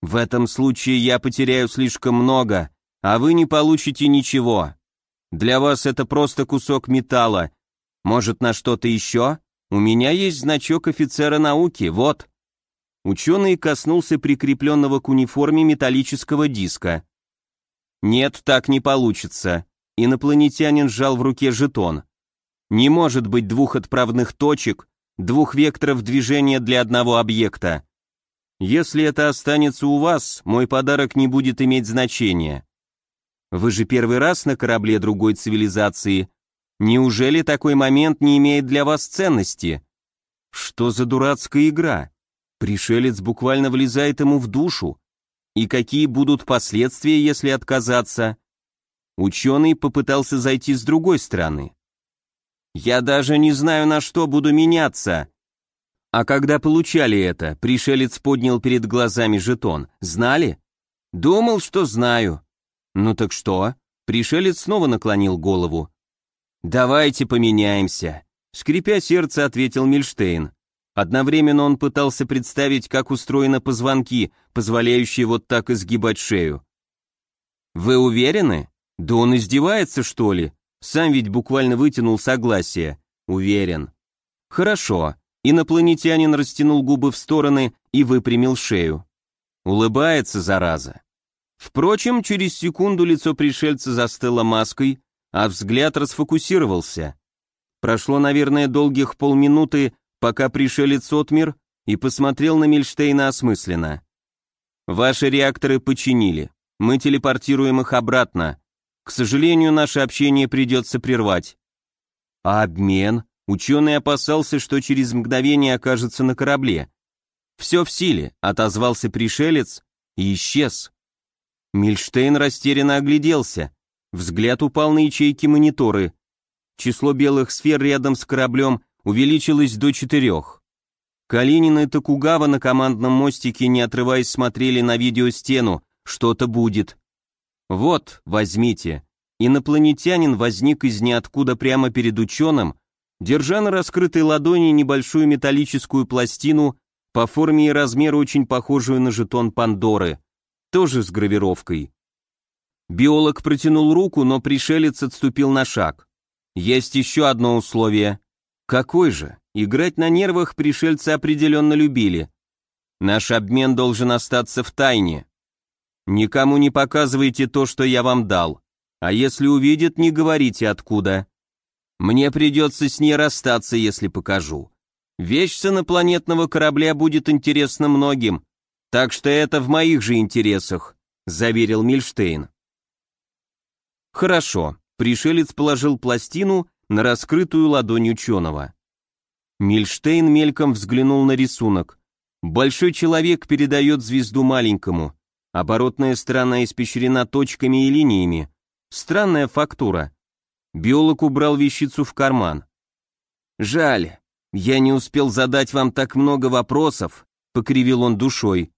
В этом случае я потеряю слишком много, а вы не получите ничего. Для вас это просто кусок металла. Может, на что-то еще? У меня есть значок офицера науки, вот. Ученый коснулся прикрепленного к униформе металлического диска. «Нет, так не получится». Инопланетянин сжал в руке жетон. «Не может быть двух отправных точек, двух векторов движения для одного объекта. Если это останется у вас, мой подарок не будет иметь значения. Вы же первый раз на корабле другой цивилизации. Неужели такой момент не имеет для вас ценности? Что за дурацкая игра? Пришелец буквально влезает ему в душу. И какие будут последствия, если отказаться? Ученый попытался зайти с другой стороны. «Я даже не знаю, на что буду меняться». А когда получали это, пришелец поднял перед глазами жетон. Знали? Думал, что знаю. Ну так что? Пришелец снова наклонил голову. «Давайте поменяемся», — скрипя сердце, ответил Мильштейн. Одновременно он пытался представить, как устроены позвонки, позволяющие вот так изгибать шею. «Вы уверены? Да он издевается, что ли? Сам ведь буквально вытянул согласие. Уверен». «Хорошо». Инопланетянин растянул губы в стороны и выпрямил шею. Улыбается, зараза. Впрочем, через секунду лицо пришельца застыло маской, а взгляд расфокусировался. Прошло, наверное, долгих полминуты, пока пришелец отмер и посмотрел на Мильштейна осмысленно. «Ваши реакторы починили. Мы телепортируем их обратно. К сожалению, наше общение придется прервать». «А обмен?» Ученый опасался, что через мгновение окажется на корабле. «Все в силе», — отозвался пришелец и исчез. Мильштейн растерянно огляделся. Взгляд упал на ячейки мониторы. Число белых сфер рядом с кораблем увеличилось до четырех. Калинин и Токугава на командном мостике, не отрываясь, смотрели на видеостену. Что-то будет. Вот, возьмите. Инопланетянин возник из ниоткуда прямо перед ученым, держа на раскрытой ладони небольшую металлическую пластину, по форме и размеру очень похожую на жетон Пандоры тоже с гравировкой. Биолог протянул руку, но пришелец отступил на шаг. Есть еще одно условие. Какой же? Играть на нервах пришельцы определенно любили. Наш обмен должен остаться в тайне. Никому не показывайте то, что я вам дал. А если увидят, не говорите откуда. Мне придется с ней расстаться, если покажу. Вещь с инопланетного корабля будет интересна многим, так что это в моих же интересах, заверил Мильштейн. Хорошо, пришелец положил пластину на раскрытую ладонь ученого. Мильштейн мельком взглянул на рисунок. Большой человек передает звезду маленькому. Оборотная сторона испещрена точками и линиями. Странная фактура. Биолог убрал вещицу в карман. «Жаль, я не успел задать вам так много вопросов», — покривил он душой.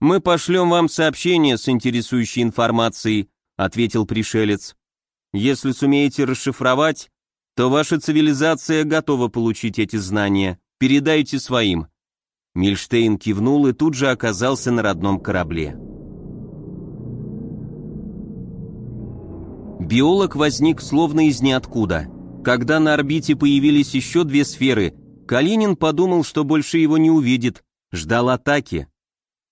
«Мы пошлем вам сообщение с интересующей информацией», ответил пришелец. «Если сумеете расшифровать, то ваша цивилизация готова получить эти знания. Передайте своим». Мильштейн кивнул и тут же оказался на родном корабле. Биолог возник словно из ниоткуда. Когда на орбите появились еще две сферы, Калинин подумал, что больше его не увидит, ждал атаки.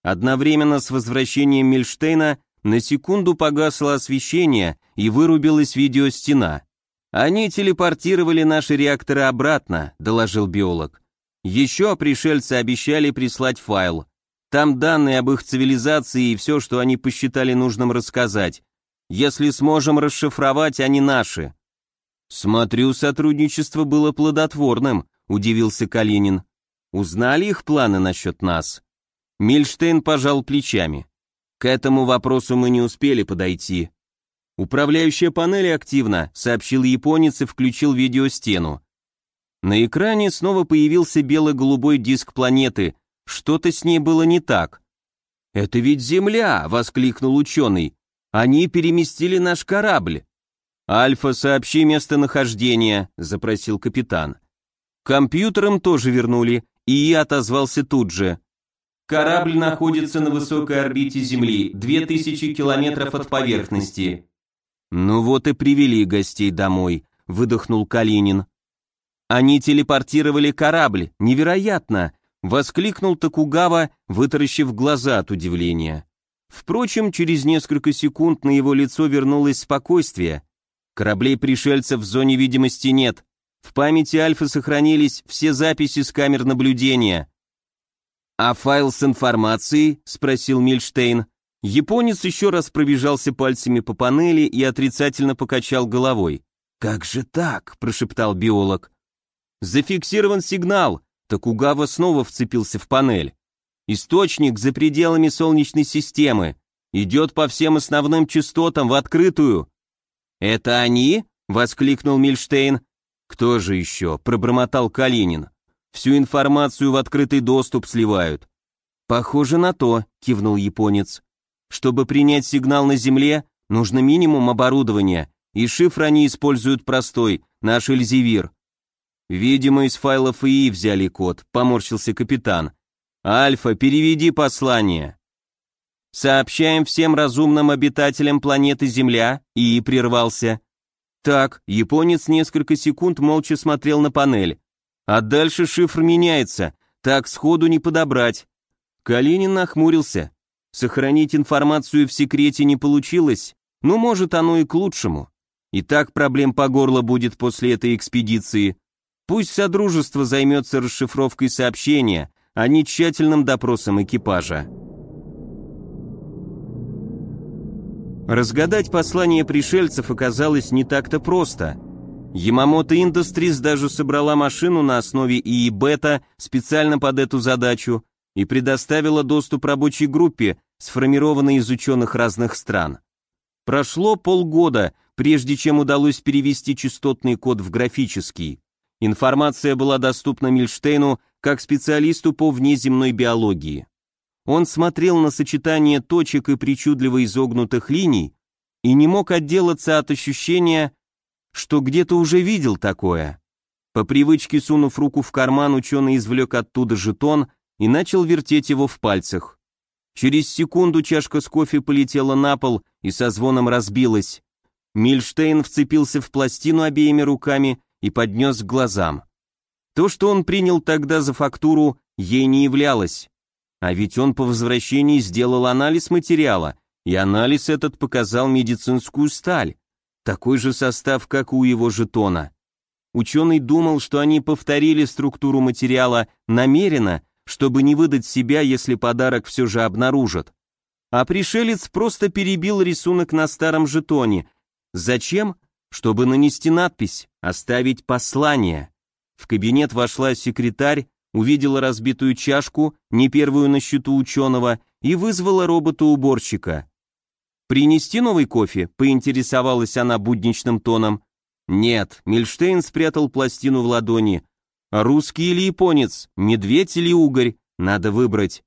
Одновременно с возвращением Мильштейна на секунду погасло освещение и вырубилась видеостена. «Они телепортировали наши реакторы обратно», — доложил биолог. «Еще пришельцы обещали прислать файл. Там данные об их цивилизации и все, что они посчитали нужным рассказать. Если сможем расшифровать, они наши». «Смотрю, сотрудничество было плодотворным», — удивился Калинин. «Узнали их планы насчет нас?» Мильштейн пожал плечами. К этому вопросу мы не успели подойти. Управляющая панель активна, сообщил японец и включил видеостену. На экране снова появился бело-голубой диск планеты. Что-то с ней было не так. «Это ведь Земля!» — воскликнул ученый. «Они переместили наш корабль». «Альфа, сообщи местонахождение», — запросил капитан. Компьютером тоже вернули, и отозвался тут же. Корабль находится на высокой орбите Земли, 2000 километров от поверхности. Ну вот и привели гостей домой, выдохнул Калинин. Они телепортировали корабль, невероятно, воскликнул Токугава, вытаращив глаза от удивления. Впрочем, через несколько секунд на его лицо вернулось спокойствие. Кораблей пришельцев в зоне видимости нет. В памяти Альфа сохранились все записи с камер наблюдения. «А файл с информацией?» — спросил Мильштейн. Японец еще раз пробежался пальцами по панели и отрицательно покачал головой. «Как же так?» — прошептал биолог. «Зафиксирован сигнал!» Токугава снова вцепился в панель. «Источник за пределами Солнечной системы. Идет по всем основным частотам в открытую». «Это они?» — воскликнул Мильштейн. «Кто же еще?» — пробормотал Калинин. Всю информацию в открытый доступ сливают. Похоже на то, кивнул японец. Чтобы принять сигнал на Земле, Нужно минимум оборудования, и шифр они используют простой, наш Эльзевир. Видимо, из файлов ИИ взяли код, поморщился капитан. Альфа, переведи послание. Сообщаем всем разумным обитателям планеты Земля, ИИ прервался. Так, японец несколько секунд молча смотрел на панель. А дальше шифр меняется, так сходу не подобрать. Калинин нахмурился. Сохранить информацию в секрете не получилось, но может оно и к лучшему. И так проблем по горло будет после этой экспедиции. Пусть Содружество займется расшифровкой сообщения, а не тщательным допросом экипажа. Разгадать послание пришельцев оказалось не так-то просто. Ямамото Industries даже собрала машину на основе ИИ-бета специально под эту задачу и предоставила доступ рабочей группе, сформированной из ученых разных стран. Прошло полгода, прежде чем удалось перевести частотный код в графический. Информация была доступна Мильштейну как специалисту по внеземной биологии. Он смотрел на сочетание точек и причудливо изогнутых линий и не мог отделаться от ощущения, что где-то уже видел такое. По привычке сунув руку в карман, ученый извлек оттуда жетон и начал вертеть его в пальцах. Через секунду чашка с кофе полетела на пол и со звоном разбилась. Мильштейн вцепился в пластину обеими руками и поднес к глазам. То, что он принял тогда за фактуру, ей не являлось. А ведь он по возвращении сделал анализ материала, и анализ этот показал медицинскую сталь, такой же состав, как у его жетона. Ученый думал, что они повторили структуру материала намеренно, чтобы не выдать себя, если подарок все же обнаружат. А пришелец просто перебил рисунок на старом жетоне. Зачем? Чтобы нанести надпись, оставить послание. В кабинет вошла секретарь, увидела разбитую чашку, не первую на счету ученого, и вызвала робота-уборщика. «Принести новый кофе?» — поинтересовалась она будничным тоном. «Нет», — Мильштейн спрятал пластину в ладони. «Русский или японец? Медведь или угорь? Надо выбрать.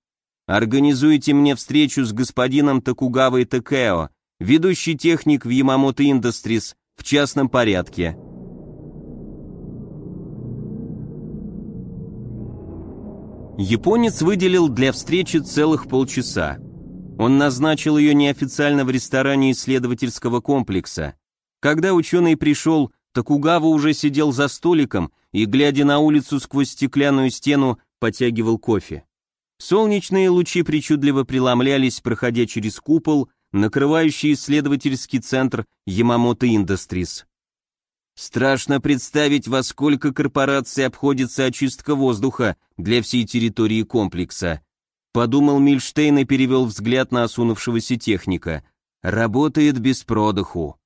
Организуйте мне встречу с господином Токугавой Текео, ведущий техник в Ямамото Industries, в частном порядке». Японец выделил для встречи целых полчаса. Он назначил ее неофициально в ресторане исследовательского комплекса. Когда ученый пришел, Токугава уже сидел за столиком и, глядя на улицу сквозь стеклянную стену, потягивал кофе. Солнечные лучи причудливо преломлялись, проходя через купол, накрывающий исследовательский центр Ямамото Industries. Страшно представить, во сколько корпораций обходится очистка воздуха для всей территории комплекса. Подумал Мильштейн и перевел взгляд на осунувшегося техника. Работает без продыху.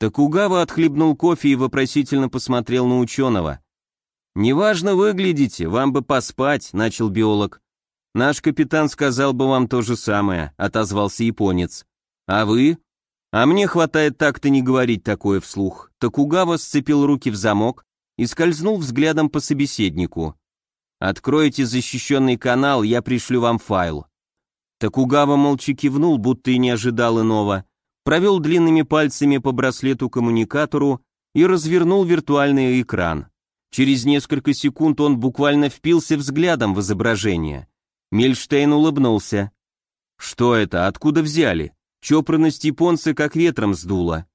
Такугава отхлебнул кофе и вопросительно посмотрел на ученого. «Неважно выглядите, вам бы поспать», — начал биолог. «Наш капитан сказал бы вам то же самое», — отозвался японец. «А вы?» А мне хватает так-то не говорить такое вслух. Токугава сцепил руки в замок и скользнул взглядом по собеседнику. «Откройте защищенный канал, я пришлю вам файл». Токугава молча кивнул, будто и не ожидал иного, провел длинными пальцами по браслету-коммуникатору и развернул виртуальный экран. Через несколько секунд он буквально впился взглядом в изображение. Мельштейн улыбнулся. «Что это? Откуда взяли?» Чопорность японца как ветром сдуло.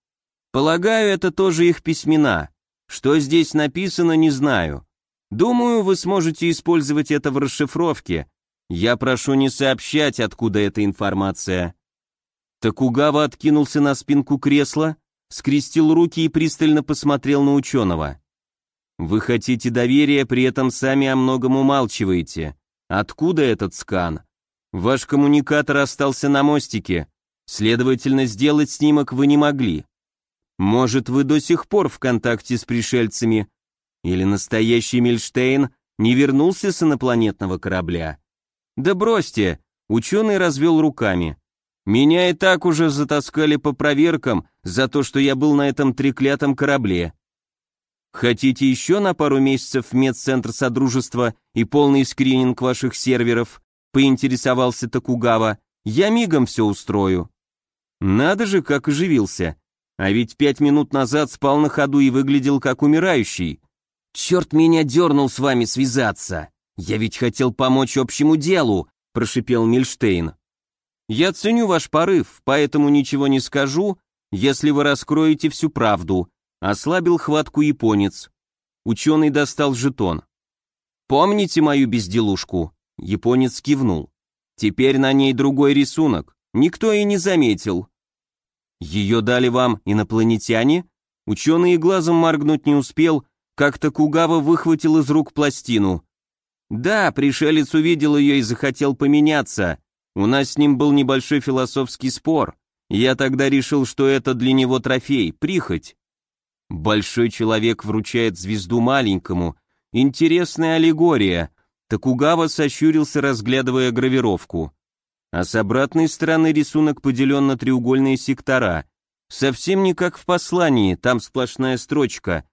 Полагаю, это тоже их письмена. Что здесь написано, не знаю. Думаю, вы сможете использовать это в расшифровке. Я прошу не сообщать, откуда эта информация. Такугава откинулся на спинку кресла, скрестил руки и пристально посмотрел на ученого. Вы хотите доверия, при этом сами о многом умалчиваете. Откуда этот скан? Ваш коммуникатор остался на мостике. Следовательно, сделать снимок вы не могли. Может, вы до сих пор в контакте с пришельцами? Или настоящий Мильштейн не вернулся с инопланетного корабля? Да бросьте, ученый развел руками. Меня и так уже затаскали по проверкам за то, что я был на этом треклятом корабле. Хотите еще на пару месяцев в медцентр Содружества и полный скрининг ваших серверов? Поинтересовался Токугава. Я мигом все устрою. Надо же, как оживился. А ведь пять минут назад спал на ходу и выглядел как умирающий. Черт меня дернул с вами связаться. Я ведь хотел помочь общему делу, прошипел Мильштейн. Я ценю ваш порыв, поэтому ничего не скажу, если вы раскроете всю правду, ослабил хватку японец. Ученый достал жетон. Помните мою безделушку? Японец кивнул. Теперь на ней другой рисунок. Никто и не заметил. Ее дали вам инопланетяне? Ученый глазом моргнуть не успел, как Токугава выхватил из рук пластину. Да, пришелец увидел ее и захотел поменяться. У нас с ним был небольшой философский спор. Я тогда решил, что это для него трофей, прихоть. Большой человек вручает звезду маленькому. Интересная аллегория. Токугава сощурился, разглядывая гравировку. А с обратной стороны рисунок поделен на треугольные сектора. Совсем не как в послании, там сплошная строчка.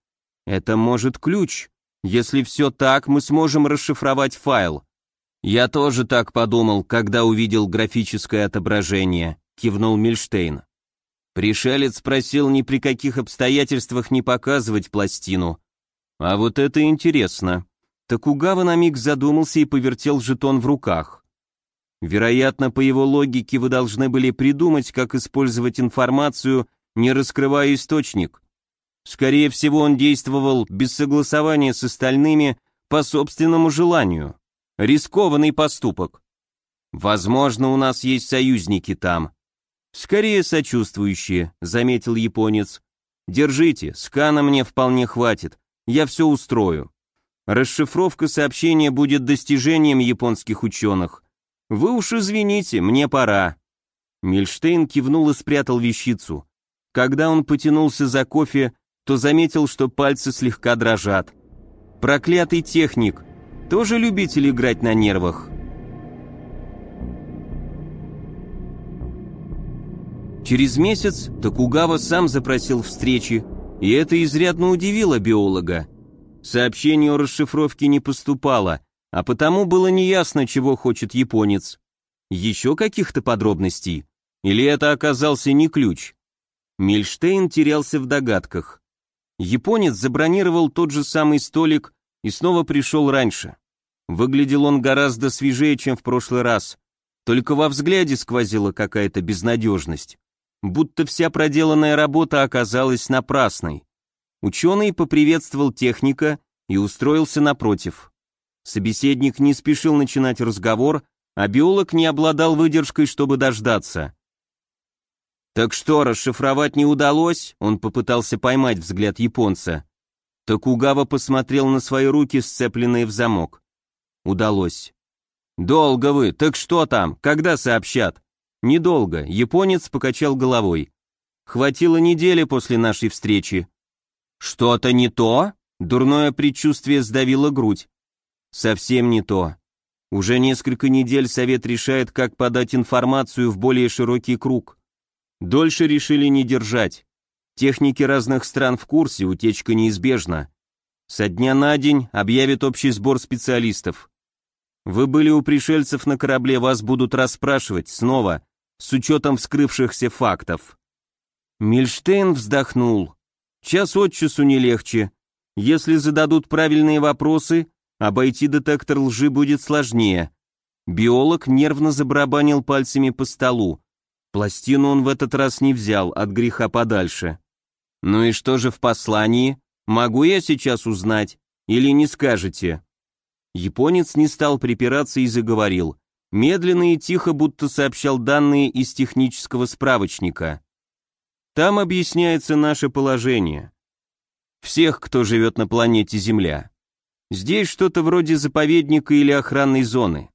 Это может ключ. Если все так, мы сможем расшифровать файл. Я тоже так подумал, когда увидел графическое отображение, кивнул Мильштейн. Пришелец просил ни при каких обстоятельствах не показывать пластину. А вот это интересно. Токугава на миг задумался и повертел жетон в руках. Вероятно, по его логике вы должны были придумать, как использовать информацию, не раскрывая источник. Скорее всего, он действовал без согласования с остальными по собственному желанию. Рискованный поступок. Возможно, у нас есть союзники там. Скорее сочувствующие, заметил японец. Держите, скана мне вполне хватит. Я все устрою. Расшифровка сообщения будет достижением японских ученых. Вы уж извините, мне пора». Мильштейн кивнул и спрятал вещицу. Когда он потянулся за кофе, то заметил, что пальцы слегка дрожат. Проклятый техник, тоже любитель играть на нервах. Через месяц Токугава сам запросил встречи, и это изрядно удивило биолога. Сообщение о расшифровке не поступало, а потому было неясно, чего хочет японец. Еще каких-то подробностей? Или это оказался не ключ? Мильштейн терялся в догадках. Японец забронировал тот же самый столик и снова пришел раньше. Выглядел он гораздо свежее, чем в прошлый раз. Только во взгляде сквозила какая-то безнадежность. Будто вся проделанная работа оказалась напрасной. Ученый поприветствовал техника и устроился напротив. Собеседник не спешил начинать разговор, а биолог не обладал выдержкой, чтобы дождаться. «Так что, расшифровать не удалось?» Он попытался поймать взгляд японца. Токугава посмотрел на свои руки, сцепленные в замок. «Удалось». «Долго вы, так что там, когда сообщат?» «Недолго», японец покачал головой. «Хватило недели после нашей встречи. «Что-то не то?» Дурное предчувствие сдавило грудь. «Совсем не то. Уже несколько недель Совет решает, как подать информацию в более широкий круг. Дольше решили не держать. Техники разных стран в курсе, утечка неизбежна. Со дня на день объявят общий сбор специалистов. Вы были у пришельцев на корабле, вас будут расспрашивать снова, с учетом вскрывшихся фактов». Мильштейн вздохнул. Час от часу не легче. Если зададут правильные вопросы, обойти детектор лжи будет сложнее. Биолог нервно забарабанил пальцами по столу. Пластину он в этот раз не взял, от греха подальше. «Ну и что же в послании? Могу я сейчас узнать? Или не скажете?» Японец не стал припираться и заговорил. Медленно и тихо, будто сообщал данные из технического справочника. Там объясняется наше положение. Всех, кто живет на планете Земля. Здесь что-то вроде заповедника или охранной зоны.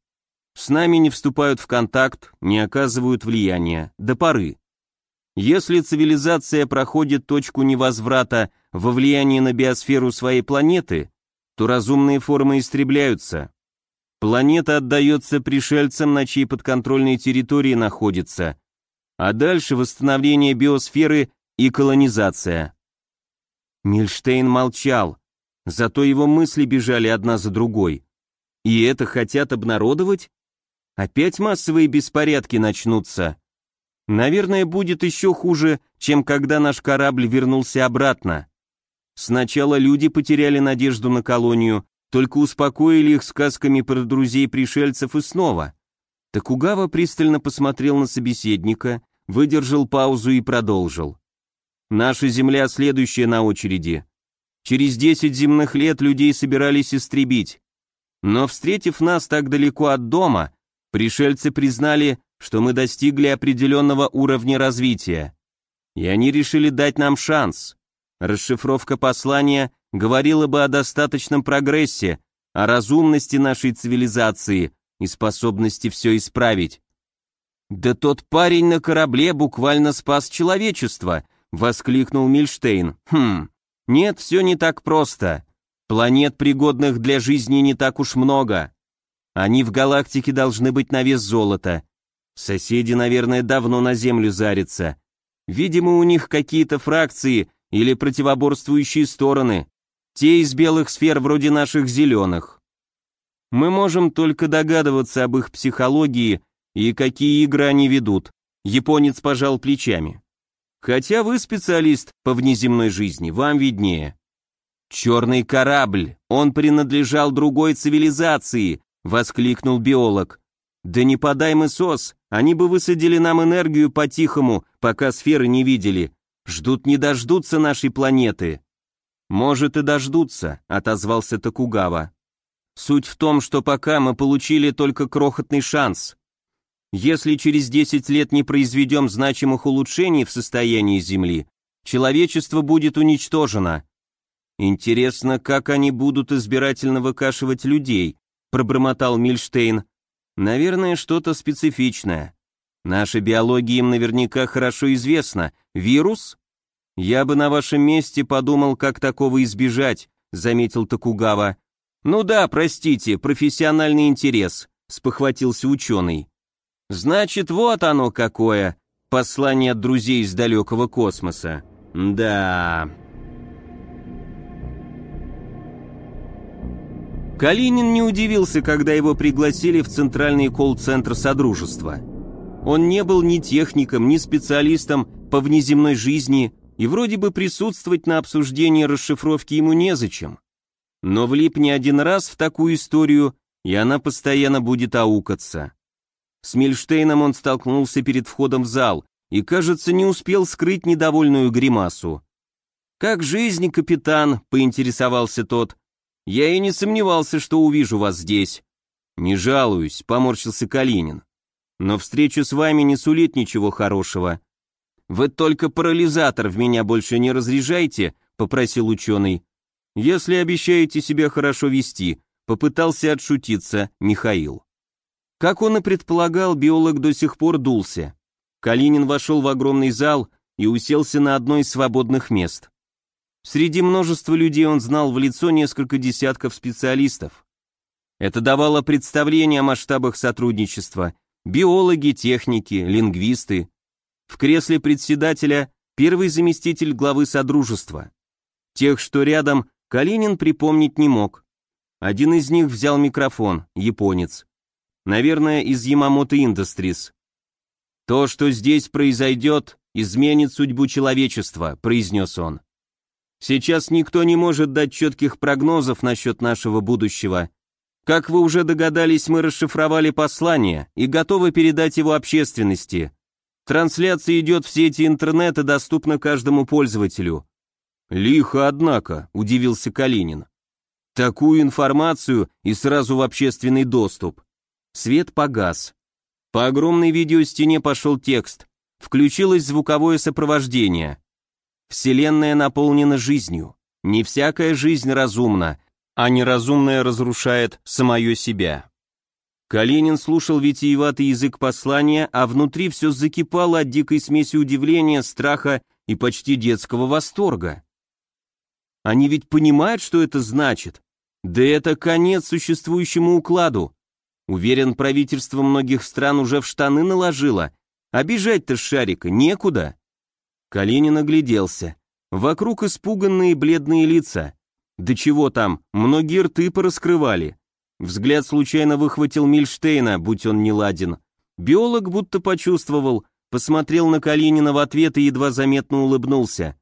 С нами не вступают в контакт, не оказывают влияния, до поры. Если цивилизация проходит точку невозврата во влиянии на биосферу своей планеты, то разумные формы истребляются. Планета отдается пришельцам, на чьей подконтрольной территории находится, а дальше восстановление биосферы и колонизация. Мильштейн молчал, зато его мысли бежали одна за другой. И это хотят обнародовать? Опять массовые беспорядки начнутся. Наверное, будет еще хуже, чем когда наш корабль вернулся обратно. Сначала люди потеряли надежду на колонию, только успокоили их сказками про друзей-пришельцев и снова. Такугава пристально посмотрел на собеседника, выдержал паузу и продолжил. «Наша Земля следующая на очереди. Через десять земных лет людей собирались истребить. Но, встретив нас так далеко от дома, пришельцы признали, что мы достигли определенного уровня развития. И они решили дать нам шанс. Расшифровка послания говорила бы о достаточном прогрессе, о разумности нашей цивилизации и способности все исправить. «Да тот парень на корабле буквально спас человечество!» — воскликнул Мильштейн. «Хм, нет, все не так просто. Планет, пригодных для жизни, не так уж много. Они в галактике должны быть на вес золота. Соседи, наверное, давно на Землю зарятся. Видимо, у них какие-то фракции или противоборствующие стороны. Те из белых сфер вроде наших зеленых. Мы можем только догадываться об их психологии и какие игры они ведут. Японец пожал плечами. Хотя вы специалист по внеземной жизни, вам виднее. Черный корабль, он принадлежал другой цивилизации, воскликнул биолог. Да не подай мы сос, они бы высадили нам энергию по-тихому, пока сферы не видели. Ждут не дождутся нашей планеты. Может и дождутся, отозвался Токугава. Суть в том, что пока мы получили только крохотный шанс. Если через 10 лет не произведем значимых улучшений в состоянии Земли, человечество будет уничтожено. Интересно, как они будут избирательно выкашивать людей, пробормотал Мильштейн, Наверное, что-то специфичное. Наша биология им наверняка хорошо известна. Вирус? Я бы на вашем месте подумал, как такого избежать, заметил Токугава. Ну да, простите, профессиональный интерес, спохватился ученый. Значит, вот оно какое. Послание от друзей из далекого космоса. Да. Калинин не удивился, когда его пригласили в центральный колл-центр Содружества. Он не был ни техником, ни специалистом по внеземной жизни, и вроде бы присутствовать на обсуждении расшифровки ему незачем. Но влип не один раз в такую историю, и она постоянно будет аукаться. С Мильштейном он столкнулся перед входом в зал и, кажется, не успел скрыть недовольную гримасу. «Как жизнь, капитан?» — поинтересовался тот. Я и не сомневался, что увижу вас здесь. Не жалуюсь, поморщился Калинин. Но встреча с вами не сулит ничего хорошего. Вы только парализатор в меня больше не разряжайте, попросил ученый. Если обещаете себя хорошо вести, попытался отшутиться Михаил. Как он и предполагал, биолог до сих пор дулся. Калинин вошел в огромный зал и уселся на одно из свободных мест. Среди множества людей он знал в лицо несколько десятков специалистов. Это давало представление о масштабах сотрудничества. Биологи, техники, лингвисты. В кресле председателя первый заместитель главы Содружества. Тех, что рядом, Калинин припомнить не мог. Один из них взял микрофон, японец. Наверное, из Yamamoto Industries. «То, что здесь произойдет, изменит судьбу человечества», — произнес он. Сейчас никто не может дать четких прогнозов насчет нашего будущего. Как вы уже догадались, мы расшифровали послание и готовы передать его общественности. Трансляция идет в сети интернета, доступна каждому пользователю. Лихо, однако, удивился Калинин. Такую информацию и сразу в общественный доступ. Свет погас. По огромной видеостене пошел текст. Включилось звуковое сопровождение. Вселенная наполнена жизнью. Не всякая жизнь разумна, а неразумная разрушает самое себя. Калинин слушал витиеватый язык послания, а внутри все закипало от дикой смеси удивления, страха и почти детского восторга. Они ведь понимают, что это значит. Да это конец существующему укладу. Уверен, правительство многих стран уже в штаны наложило. Обижать-то шарика некуда. Калинин огляделся. Вокруг испуганные бледные лица. Да чего там, многие рты пораскрывали. Взгляд случайно выхватил Мильштейна, будь он не ладен. Биолог будто почувствовал, посмотрел на Калинина в ответ и едва заметно улыбнулся.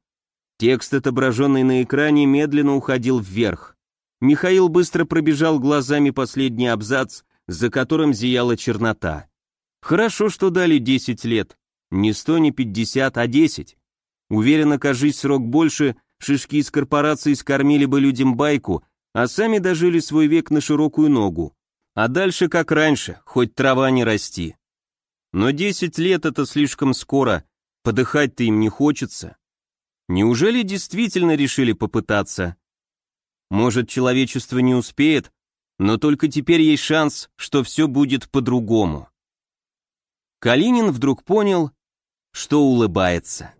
Текст, отображенный на экране, медленно уходил вверх. Михаил быстро пробежал глазами последний абзац, за которым зияла чернота. Хорошо, что дали 10 лет. Не 100, не 50, а 10. Уверенно, кажись, срок больше, шишки из корпорации скормили бы людям байку, а сами дожили свой век на широкую ногу. А дальше как раньше, хоть трава не расти. Но 10 лет это слишком скоро, подыхать-то им не хочется. Неужели действительно решили попытаться? Может, человечество не успеет, но только теперь есть шанс, что все будет по-другому. Калинин вдруг понял, что улыбается.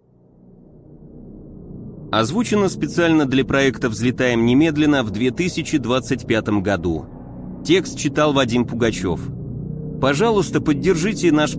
Озвучено специально для проекта «Взлетаем немедленно» в 2025 году. Текст читал Вадим Пугачев. Пожалуйста, поддержите наш